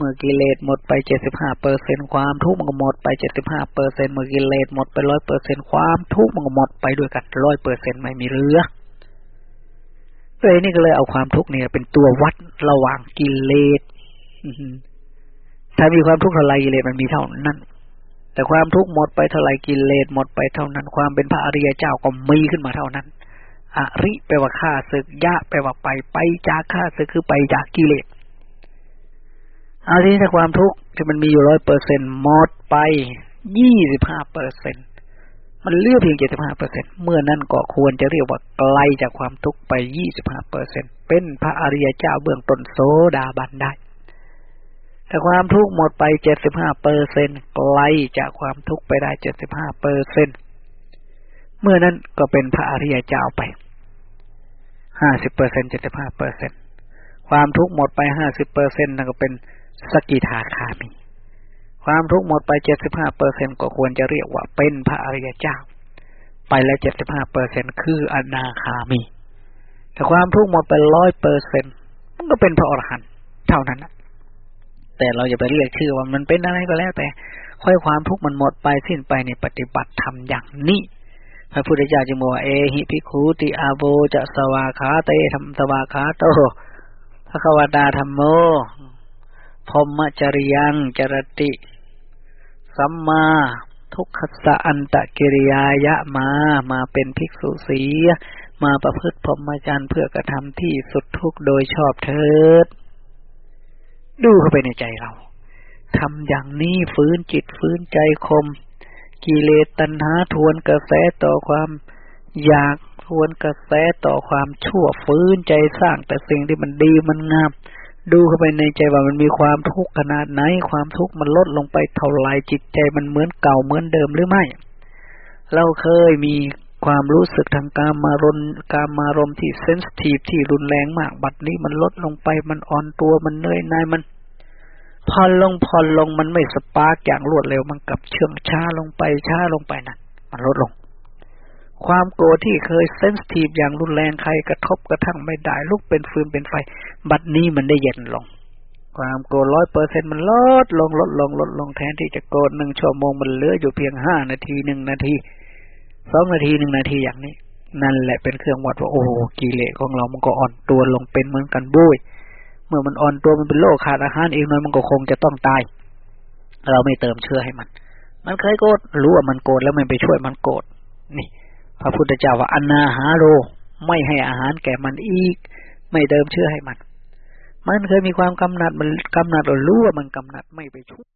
เมื่อกิเลสหมดไปเจ็ดสิบห้าเปอร์เซ็นความทุกข์มันก็หมดไปเจ็ดสิบห้าเปอร์เซ็นเมื่อกิเลสหมดไปร้อยเปอร์เซ็นความทุกข์มันก็หมดไปด้วยกันร้อยเปอร์เซ็นไม่มีเหลือเลยนี่ก็เลยเอาความทุกข์เนี่ย เป็นตัววัดระหว่างกิเลสถ้ามีความทุกข์เท่าไรกิเลสมันมีเท่านั้น แต่ความทุกข์หมดไปเท่าไรกิเลสหมดไปเท่านั้น ความเป็นพระอริยเจ้าก็มีขึ้นมาเท่านั้น อริแปลว่าฆ่าศึกยะแปลว่าไปไปจากฆ่าศึกคือไปจากกิเลส เอาทีนี้ถ้าความทุกข์ที่มันมีอยู่ร้อยเปอร์เซ็นหมดไปยี่สิบห้าเปอร์เซ็นมันเลือกเพียงเจ็ดสิบห้าเปอร์เซ็นเมื่อนั้นก็ควรจะเรียกว่าไกลจากความทุกข์ไปยี่สิบห้าเปอร์เซ็นเป็นพระอริยเจ้าเบื้องต้นโซดาบันได้แต่ความทุกข์หมดไปเจ็ดสิบห้าเปอร์เซ็นไกลจากความทุกข์ไปได้เจ็ดสิบห้าเปอร์เซ็นต์เมื่อนั้นก็เป็นพระอริยเจ้าไปห้าสิบเปอร์เซ็นเจ็ดสิบห้าเปอร์เซ็นความทุกข์หมดไปห้าสิบเปอร์เซ็นนั่นก็เป็น สกิทาคามี ความทุกข์หมดไปเจ็ดสิบห้าเปอร์เซ็นก็ควรจะเรียกว่าเป็นพระอริยเจ้า ไปแล้วเจ็ดสิบห้าเปอร์เซ็นคืออนาคามี แต่ความทุกข์หมดไปร้อยเปอร์เซ็นมันก็เป็นพระอรหันต์เท่านั้นแต่เราอย่าไปเรียกชื่อว่ามันเป็นอะไรก็แล้ว แต่ค่อยความทุกข์มันหมดไปสิ้นไปในปฏิบัติธรรมอย่างนี้พระพุทธเจ้าจึงบอกเอหิภิกขุติอาโบจะสวาขาเตธรรมสวาขาโตพระควตาธรรมโม พรมจริยังจรติ สัมมาทุกขสะอันตะกิริยายะมา มาเป็นภิกษุสีมาประพฤติพรหมจรรย์เพื่อกระทำที่สุดทุกโดยชอบเถิด ดูเข้าไปในใจเราทำอย่างนี้ฟื้นจิตฟื้นใจคม กิเลสตัณหาทวนกระแสต่อความ อยากทวนกระแสต่อความชั่วฟื้นใจสร้างแต่สิ่งที่มันดีมันงาม ดูเข้าไปในใจว่ามันมีความทุกข์ขนาดไหน ความทุกข์มันลดลงไปเท่าไรจิตใจมันเหมือนเก่าเหมือนเดิมหรือไม่ เราเคยมีความรู้สึกทางกามารมณ์กามารมณ์ที่ sensitive ที่รุนแรงมาก บัดนี้มันลดลงไปมันอ่อนตัวมันเหนื่อยหน่ายมันผ่อนลงผ่อนลงมันไม่ spark อย่างรวดเร็วมันกลับเชื่องช้าลงไปช้าลงไปนะมันลดลง ความโกรธที่เคย sensitive อย่างรุนแรงใครกระทบกระทั่งไม่ได้ ลุกเป็นฟืนเป็นไฟ บัดนี้มันได้เย็นลง ความโกรธร้อยเปอร์เซ็นมันลดลงลดลงลดลงแทนที่จะโกรธหนึ่งชั่วโมงมันเหลืออยู่เพียงห้านาทีหนึ่งนาทีสองนาทีหนึ่งนาทีอย่างนี้ นั่นแหละเป็นเครื่องวัดว่าโอ้กิเลสของเรามันก็อ่อนตัวลงเป็นเหมือนกันบุ้ยเมื่อมันอ่อนตัวมันเป็นโรคขาดอาหารอีกหน่อยมันก็คงจะต้องตาย เราไม่เติมเชื้อให้มัน มันเคยโกรธรู้ว่ามันโกรธแล้วมันไปช่วยมันโกรธนี่ พระพุทธเจ้าว่าอนาหาโร ไม่ให้อาหารแก่มันอีก ไม่เดิมเชื้อให้มัน มันเคยมีความกำหนัดมันกำหนัดรู้ว่ามันกำหนัดไม่ไปช่วย